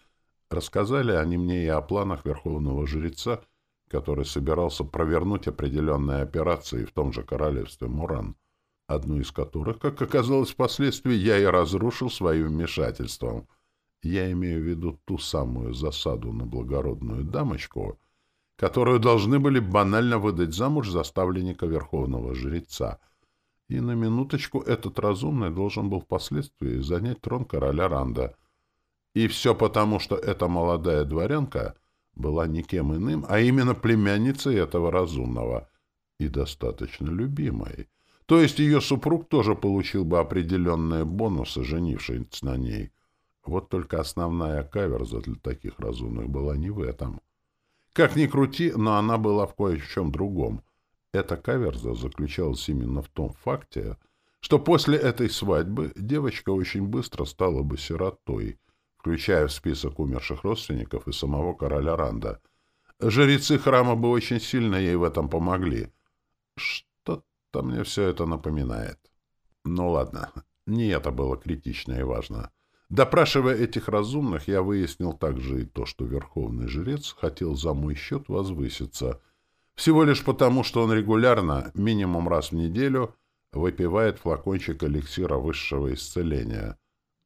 Рассказали они мне и о планах верховного жреца, который собирался провернуть определенные операции в том же королевстве Муран одну из которых, как оказалось впоследствии, я и разрушил своим вмешательством. Я имею в виду ту самую засаду на благородную дамочку, которую должны были банально выдать замуж за ставленника верховного жреца. И на минуточку этот разумный должен был впоследствии занять трон короля Ранда. И все потому, что эта молодая дворянка была никем иным, а именно племянницей этого разумного и достаточно любимой. То есть ее супруг тоже получил бы определенные бонусы, женившись на ней. Вот только основная каверза для таких разумных была не в этом. Как ни крути, но она была в кое-чем другом. Эта каверза заключалась именно в том факте, что после этой свадьбы девочка очень быстро стала бы сиротой, включая в список умерших родственников и самого короля Ранда. Жрецы храма бы очень сильно ей в этом помогли. Что-то мне все это напоминает. Ну ладно, не это было критично и важно. Допрашивая этих разумных, я выяснил также и то, что верховный жрец хотел за мой счет возвыситься, всего лишь потому, что он регулярно, минимум раз в неделю, выпивает флакончик эликсира высшего исцеления.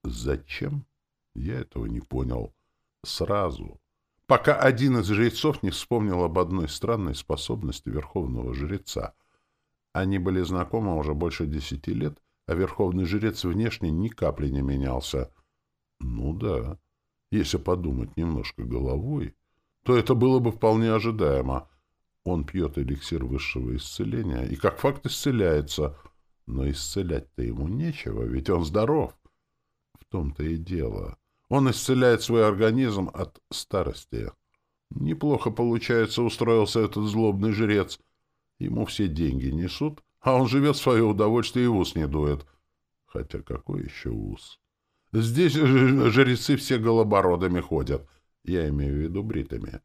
Зачем? Я этого не понял. Сразу. Пока один из жрецов не вспомнил об одной странной способности верховного жреца. Они были знакомы уже больше десяти лет, а верховный жрец внешне ни капли не менялся — ну да. Если подумать немножко головой, то это было бы вполне ожидаемо. Он пьет эликсир высшего исцеления и как факт исцеляется. Но исцелять-то ему нечего, ведь он здоров. В том-то и дело. Он исцеляет свой организм от старости. Неплохо, получается, устроился этот злобный жрец. Ему все деньги несут, а он живет в свое удовольствие и ус не дует. Хотя какой еще ус? Здесь жрецы все голобородами ходят. Я имею в виду бритыми.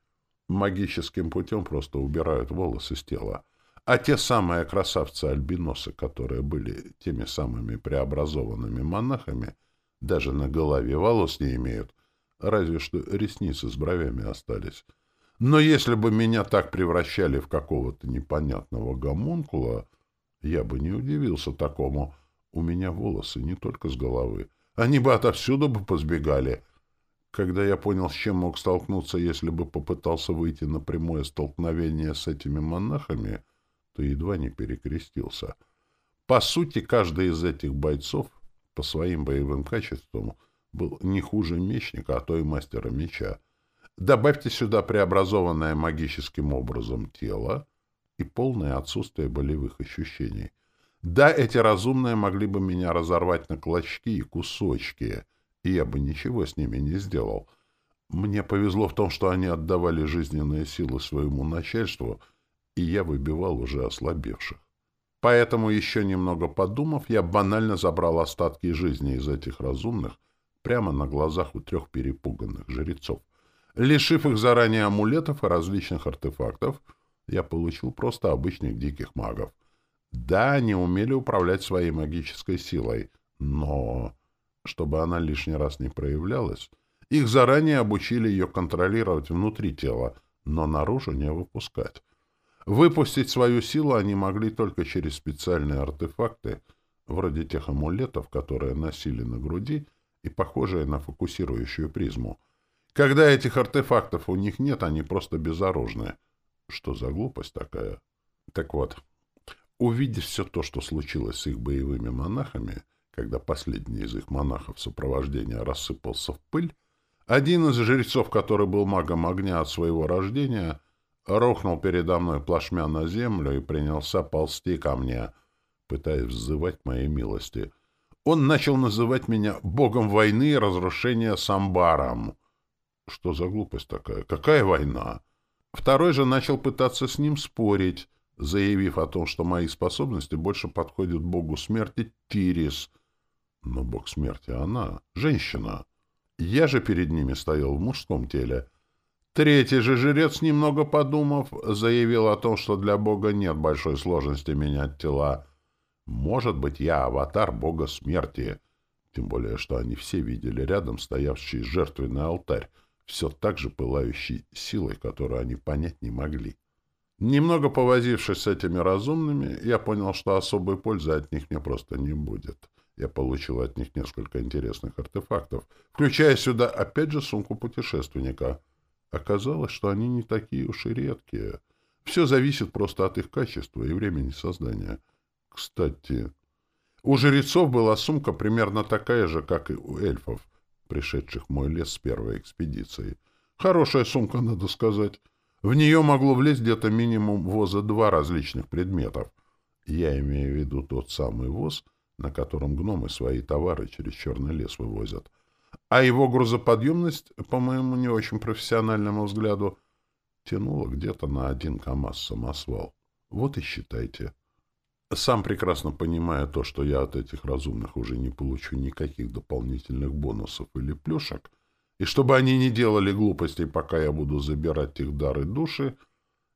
Магическим путем просто убирают волосы с тела. А те самые красавцы-альбиносы, которые были теми самыми преобразованными монахами, даже на голове волос не имеют, разве что ресницы с бровями остались. Но если бы меня так превращали в какого-то непонятного гомункула, я бы не удивился такому. У меня волосы не только с головы, они бы отовсюду бы позбегали. Когда я понял, с чем мог столкнуться, если бы попытался выйти на прямое столкновение с этими монахами, то едва не перекрестился. По сути, каждый из этих бойцов по своим боевым качествам был не хуже мечника, а то и мастера меча. Добавьте сюда преобразованное магическим образом тело и полное отсутствие болевых ощущений. Да, эти разумные могли бы меня разорвать на клочки и кусочки, и я бы ничего с ними не сделал. Мне повезло в том, что они отдавали жизненные силы своему начальству, и я выбивал уже ослабевших. Поэтому, еще немного подумав, я банально забрал остатки жизни из этих разумных прямо на глазах у трех перепуганных жрецов. Лишив их заранее амулетов и различных артефактов, я получил просто обычных диких магов. Да, они умели управлять своей магической силой, но чтобы она лишний раз не проявлялась, их заранее обучили ее контролировать внутри тела, но наружу не выпускать. Выпустить свою силу они могли только через специальные артефакты, вроде тех амулетов, которые носили на груди и похожие на фокусирующую призму. Когда этих артефактов у них нет, они просто безоружны. Что за глупость такая? Так вот, Увидев все то, что случилось с их боевыми монахами, когда последний из их монахов сопровождения рассыпался в пыль, один из жрецов, который был магом огня от своего рождения, рухнул передо мной плашмя на землю и принялся ползти ко мне, пытаясь взывать моей милости. Он начал называть меня богом войны и разрушения Самбаром. Что за глупость такая? Какая война? Второй же начал пытаться с ним спорить, заявив о том, что мои способности больше подходят богу смерти Тирис. Но бог смерти она, женщина. Я же перед ними стоял в мужском теле. Третий же жрец, немного подумав, заявил о том, что для бога нет большой сложности менять тела. Может быть, я аватар бога смерти. Тем более, что они все видели рядом стоявший жертвенный алтарь, все так же пылающий силой, которую они понять не могли. Немного повозившись с этими разумными, я понял, что особой пользы от них мне просто не будет. Я получил от них несколько интересных артефактов, включая сюда, опять же, сумку путешественника. Оказалось, что они не такие уж и редкие. Все зависит просто от их качества и времени создания. Кстати, у жрецов была сумка примерно такая же, как и у эльфов, пришедших в мой лес с первой экспедицией. Хорошая сумка, надо сказать. В нее могло влезть где-то минимум воза два различных предметов. Я имею в виду тот самый воз, на котором гномы свои товары через черный лес вывозят. А его грузоподъемность, по моему не очень профессиональному взгляду, тянула где-то на один КАМАЗ-самосвал. Вот и считайте. Сам прекрасно понимая то, что я от этих разумных уже не получу никаких дополнительных бонусов или плюшек, и чтобы они не делали глупостей, пока я буду забирать их дары души,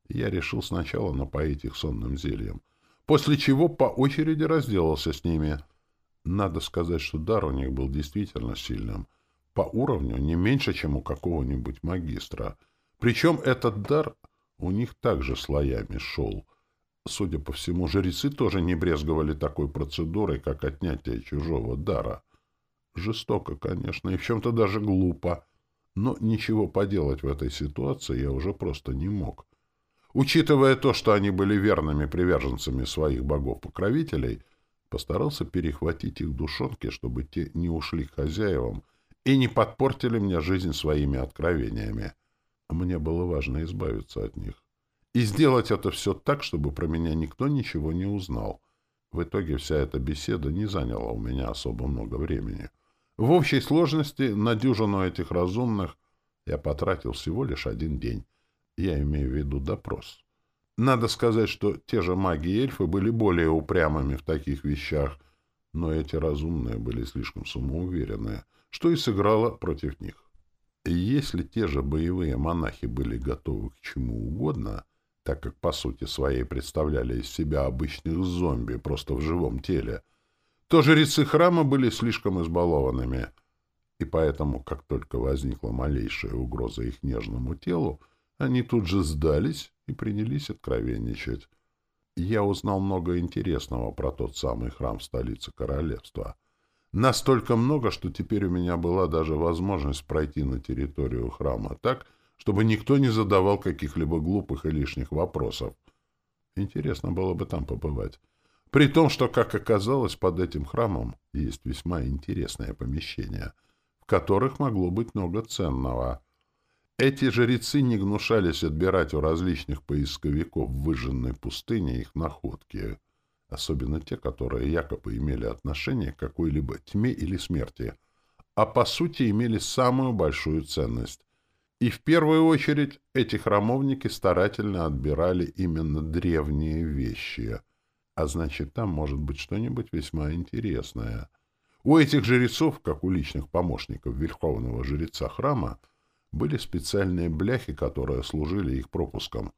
я решил сначала напоить их сонным зельем, после чего по очереди разделался с ними. Надо сказать, что дар у них был действительно сильным, по уровню не меньше, чем у какого-нибудь магистра. Причем этот дар у них также слоями шел — Судя по всему, жрецы тоже не брезговали такой процедурой, как отнятие чужого дара. Жестоко, конечно, и в чем-то даже глупо. Но ничего поделать в этой ситуации я уже просто не мог. Учитывая то, что они были верными приверженцами своих богов-покровителей, постарался перехватить их душонки, чтобы те не ушли к хозяевам и не подпортили мне жизнь своими откровениями. Мне было важно избавиться от них. И сделать это все так, чтобы про меня никто ничего не узнал. В итоге вся эта беседа не заняла у меня особо много времени. В общей сложности на дюжину этих разумных я потратил всего лишь один день. Я имею в виду допрос. Надо сказать, что те же маги и эльфы были более упрямыми в таких вещах, но эти разумные были слишком самоуверенные, что и сыграло против них. Если те же боевые монахи были готовы к чему угодно — так как по сути своей представляли из себя обычных зомби просто в живом теле, то жрецы храма были слишком избалованными, и поэтому, как только возникла малейшая угроза их нежному телу, они тут же сдались и принялись откровенничать. Я узнал много интересного про тот самый храм в столице королевства. Настолько много, что теперь у меня была даже возможность пройти на территорию храма так, чтобы никто не задавал каких-либо глупых и лишних вопросов. Интересно было бы там побывать. При том, что, как оказалось, под этим храмом есть весьма интересное помещение, в которых могло быть много ценного. Эти жрецы не гнушались отбирать у различных поисковиков в выжженной пустыне их находки, особенно те, которые якобы имели отношение к какой-либо тьме или смерти, а по сути имели самую большую ценность и в первую очередь эти храмовники старательно отбирали именно древние вещи. А значит, там может быть что-нибудь весьма интересное. У этих жрецов, как у личных помощников верховного жреца храма, были специальные бляхи, которые служили их пропуском.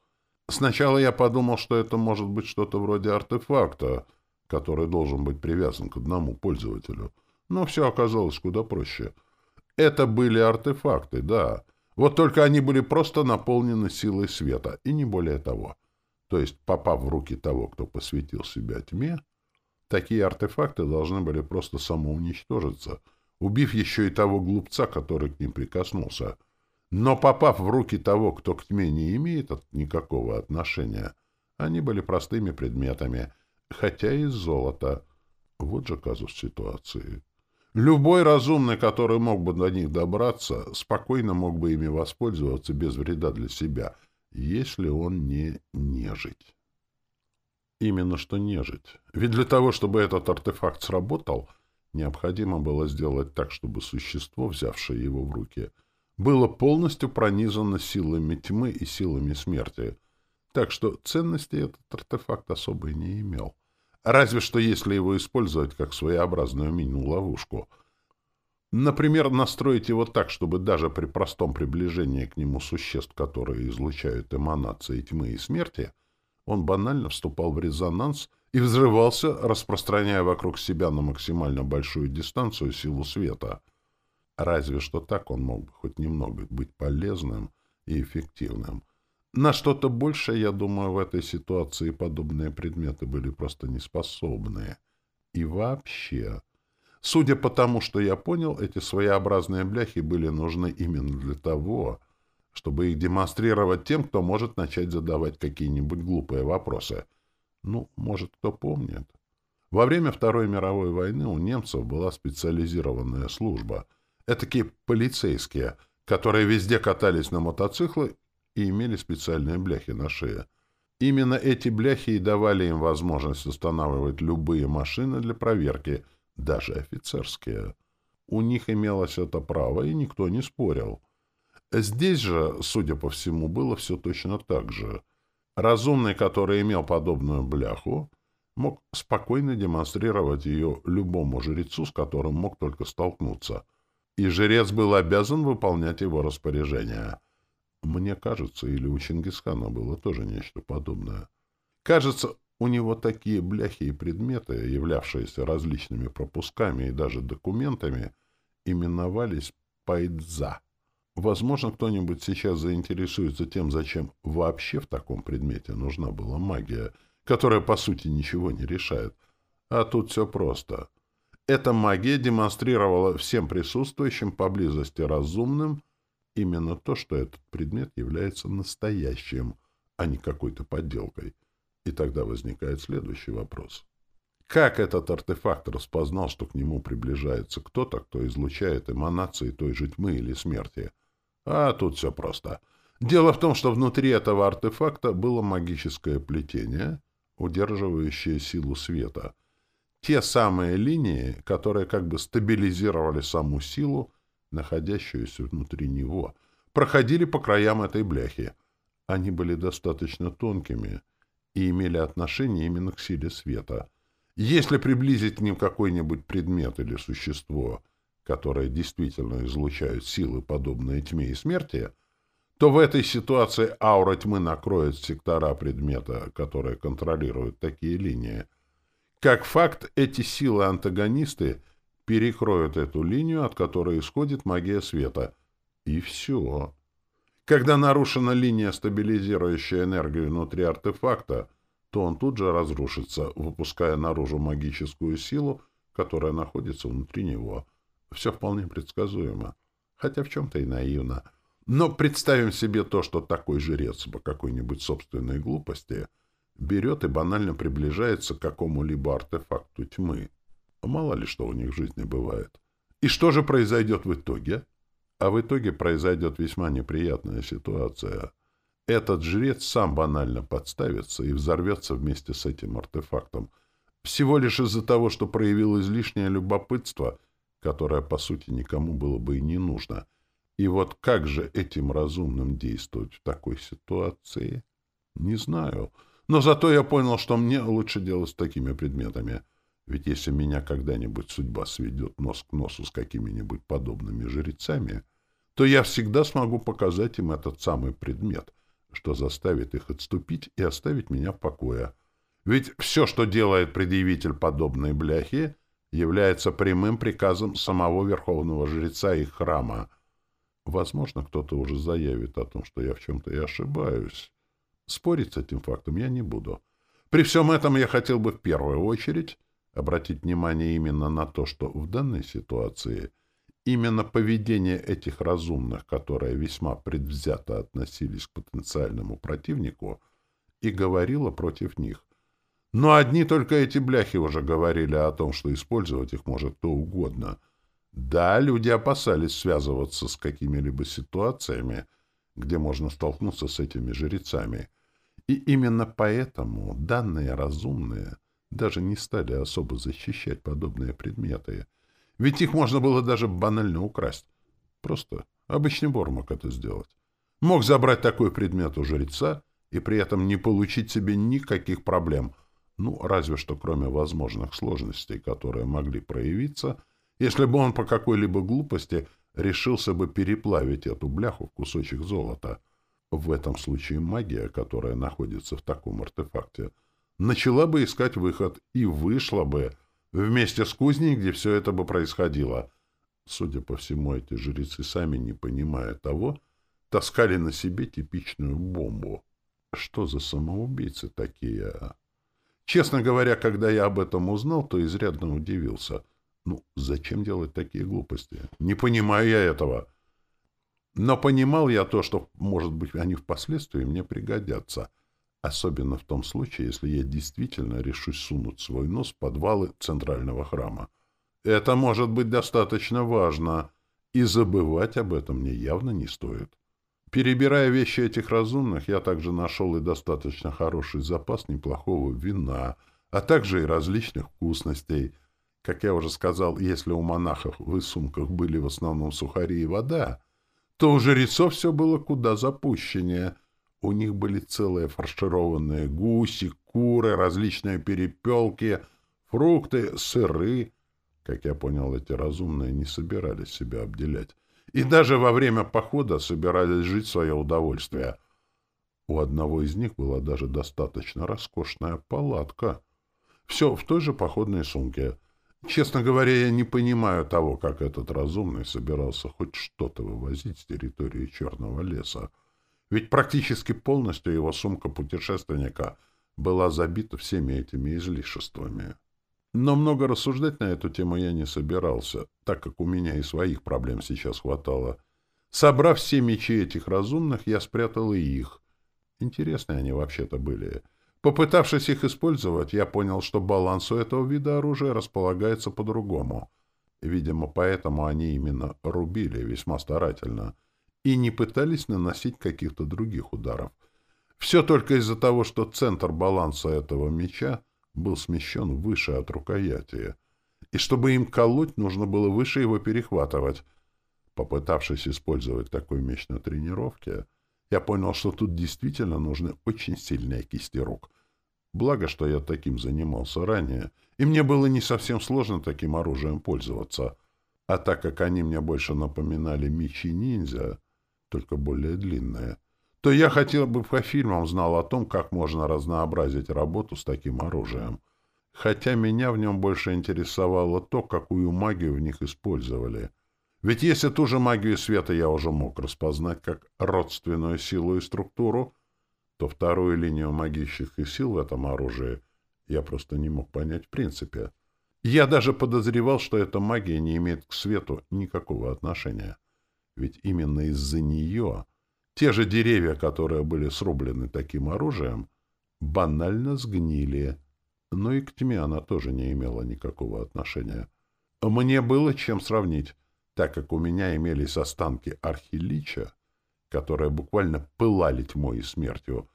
Сначала я подумал, что это может быть что-то вроде артефакта, который должен быть привязан к одному пользователю. Но все оказалось куда проще. Это были артефакты, да, — вот только они были просто наполнены силой света, и не более того. То есть, попав в руки того, кто посвятил себя тьме, такие артефакты должны были просто самоуничтожиться, убив еще и того глупца, который к ним прикоснулся. Но попав в руки того, кто к тьме не имеет никакого отношения, они были простыми предметами, хотя и золота. Вот же казус ситуации. Любой разумный, который мог бы до них добраться, спокойно мог бы ими воспользоваться без вреда для себя, если он не нежить. Именно что нежить. Ведь для того, чтобы этот артефакт сработал, необходимо было сделать так, чтобы существо, взявшее его в руки, было полностью пронизано силами тьмы и силами смерти. Так что ценности этот артефакт особо не имел. Разве что если его использовать как своеобразную мину-ловушку. Например, настроить его так, чтобы даже при простом приближении к нему существ, которые излучают эманации тьмы и смерти, он банально вступал в резонанс и взрывался, распространяя вокруг себя на максимально большую дистанцию силу света. Разве что так он мог бы хоть немного быть полезным и эффективным. На что-то большее, я думаю, в этой ситуации подобные предметы были просто неспособны. И вообще, Судя по тому, что я понял, эти своеобразные бляхи были нужны именно для того, чтобы их демонстрировать тем, кто может начать задавать какие-нибудь глупые вопросы. Ну, может, кто помнит. Во время Второй мировой войны у немцев была специализированная служба. Этакие полицейские, которые везде катались на мотоциклы и имели специальные бляхи на шее. Именно эти бляхи и давали им возможность устанавливать любые машины для проверки, даже офицерские. У них имелось это право, и никто не спорил. Здесь же, судя по всему, было все точно так же. Разумный, который имел подобную бляху, мог спокойно демонстрировать ее любому жрецу, с которым мог только столкнуться. И жрец был обязан выполнять его распоряжения. Мне кажется, или у Чингисхана было тоже нечто подобное. Кажется, у него такие бляхи и предметы, являвшиеся различными пропусками и даже документами, именовались пайдза. Возможно, кто-нибудь сейчас заинтересуется тем, зачем вообще в таком предмете нужна была магия, которая, по сути, ничего не решает. А тут все просто. Эта магия демонстрировала всем присутствующим поблизости разумным именно то, что этот предмет является настоящим, а не какой-то подделкой. И тогда возникает следующий вопрос. Как этот артефакт распознал, что к нему приближается кто-то, кто излучает эманации той же тьмы или смерти? А тут все просто. Дело в том, что внутри этого артефакта было магическое плетение, удерживающее силу света. Те самые линии, которые как бы стабилизировали саму силу, находящуюся внутри него, проходили по краям этой бляхи. Они были достаточно тонкими и имели отношение именно к силе света. Если приблизить к ним какой-нибудь предмет или существо, которое действительно излучает силы, подобные тьме и смерти, то в этой ситуации аура тьмы накроет сектора предмета, которые контролируют такие линии. Как факт, эти силы-антагонисты — перекроют эту линию, от которой исходит магия света. И все. Когда нарушена линия, стабилизирующая энергию внутри артефакта, то он тут же разрушится, выпуская наружу магическую силу, которая находится внутри него. Все вполне предсказуемо, хотя в чем-то и наивно. Но представим себе то, что такой жрец по какой-нибудь собственной глупости берет и банально приближается к какому-либо артефакту тьмы. Мало ли что у них в жизни бывает. И что же произойдет в итоге? А в итоге произойдет весьма неприятная ситуация. Этот жрец сам банально подставится и взорвется вместе с этим артефактом. Всего лишь из-за того, что проявил излишнее любопытство, которое, по сути, никому было бы и не нужно. И вот как же этим разумным действовать в такой ситуации? Не знаю. Но зато я понял, что мне лучше делать с такими предметами — ведь если меня когда-нибудь судьба сведет нос к носу с какими-нибудь подобными жрецами, то я всегда смогу показать им этот самый предмет, что заставит их отступить и оставить меня в покое. Ведь все, что делает предъявитель подобной бляхи, является прямым приказом самого верховного жреца их храма. Возможно, кто-то уже заявит о том, что я в чем-то и ошибаюсь. Спорить с этим фактом я не буду. При всем этом я хотел бы в первую очередь обратить внимание именно на то, что в данной ситуации именно поведение этих разумных, которые весьма предвзято относились к потенциальному противнику, и говорило против них. Но одни только эти бляхи уже говорили о том, что использовать их может кто угодно. Да, люди опасались связываться с какими-либо ситуациями, где можно столкнуться с этими жрецами. И именно поэтому данные разумные — даже не стали особо защищать подобные предметы. Ведь их можно было даже банально украсть. Просто обычный вор мог это сделать. Мог забрать такой предмет у жреца и при этом не получить себе никаких проблем. Ну, разве что кроме возможных сложностей, которые могли проявиться, если бы он по какой-либо глупости решился бы переплавить эту бляху в кусочек золота. В этом случае магия, которая находится в таком артефакте — начала бы искать выход и вышла бы вместе с кузней, где все это бы происходило. Судя по всему, эти жрецы сами, не понимая того, таскали на себе типичную бомбу. Что за самоубийцы такие, а? Честно говоря, когда я об этом узнал, то изрядно удивился. Ну, зачем делать такие глупости? Не понимаю я этого. Но понимал я то, что, может быть, они впоследствии мне пригодятся. Особенно в том случае, если я действительно решусь сунуть свой нос в подвалы центрального храма. Это может быть достаточно важно, и забывать об этом мне явно не стоит. Перебирая вещи этих разумных, я также нашел и достаточно хороший запас неплохого вина, а также и различных вкусностей. Как я уже сказал, если у монахов в сумках были в основном сухари и вода, то у жрецов все было куда запущеннее. У них были целые фаршированные гуси, куры, различные перепелки, фрукты, сыры. Как я понял, эти разумные не собирались себя обделять. И даже во время похода собирались жить в свое удовольствие. У одного из них была даже достаточно роскошная палатка. Все в той же походной сумке. Честно говоря, я не понимаю того, как этот разумный собирался хоть что-то вывозить с территории Черного леса. Ведь практически полностью его сумка путешественника была забита всеми этими излишествами. Но много рассуждать на эту тему я не собирался, так как у меня и своих проблем сейчас хватало. Собрав все мечи этих разумных, я спрятал и их. Интересные они вообще-то были. Попытавшись их использовать, я понял, что баланс у этого вида оружия располагается по-другому. Видимо, поэтому они именно рубили весьма старательно и не пытались наносить каких-то других ударов. Все только из-за того, что центр баланса этого меча был смещен выше от рукояти, и чтобы им колоть, нужно было выше его перехватывать. Попытавшись использовать такой меч на тренировке, я понял, что тут действительно нужны очень сильные кисти рук. Благо, что я таким занимался ранее, и мне было не совсем сложно таким оружием пользоваться. А так как они мне больше напоминали мечи-ниндзя, только более длинные — то я хотел бы по фильмам знал о том, как можно разнообразить работу с таким оружием. Хотя меня в нем больше интересовало то, какую магию в них использовали. Ведь если ту же магию света я уже мог распознать как родственную силу и структуру, то вторую линию магических сил в этом оружии я просто не мог понять в принципе. Я даже подозревал, что эта магия не имеет к свету никакого отношения. Ведь именно из-за нее те же деревья, которые были срублены таким оружием, банально сгнили. Но и к тьме она тоже не имела никакого отношения. Мне было чем сравнить, так как у меня имелись останки архилича, которые буквально пылали тьмой и смертью.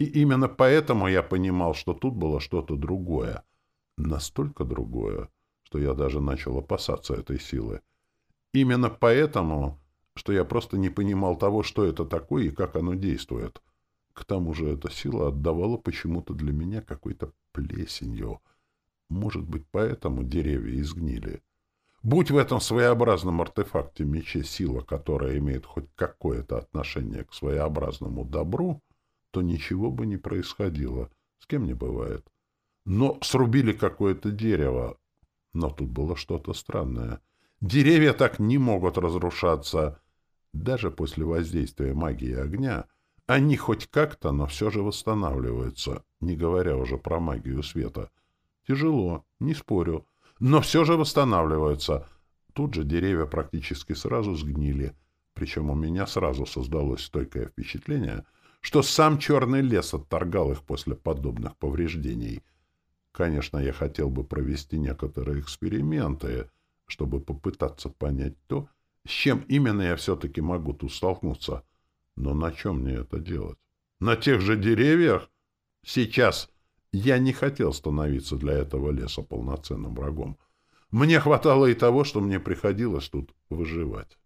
И именно поэтому я понимал, что тут было что-то другое. Настолько другое, что я даже начал опасаться этой силы. Именно поэтому что я просто не понимал того, что это такое и как оно действует. К тому же эта сила отдавала почему-то для меня какой-то плесенью. Может быть, поэтому деревья изгнили. Будь в этом своеобразном артефакте мече сила, которая имеет хоть какое-то отношение к своеобразному добру, то ничего бы не происходило. С кем не бывает. Но срубили какое-то дерево. Но тут было что-то странное. Деревья так не могут разрушаться. Даже после воздействия магии огня они хоть как-то, но все же восстанавливаются, не говоря уже про магию света. Тяжело, не спорю, но все же восстанавливаются. Тут же деревья практически сразу сгнили, причем у меня сразу создалось стойкое впечатление, что сам черный лес отторгал их после подобных повреждений. Конечно, я хотел бы провести некоторые эксперименты, чтобы попытаться понять то, с чем именно я все-таки могу тут столкнуться? Но на чем мне это делать? На тех же деревьях? Сейчас я не хотел становиться для этого леса полноценным врагом. Мне хватало и того, что мне приходилось тут выживать.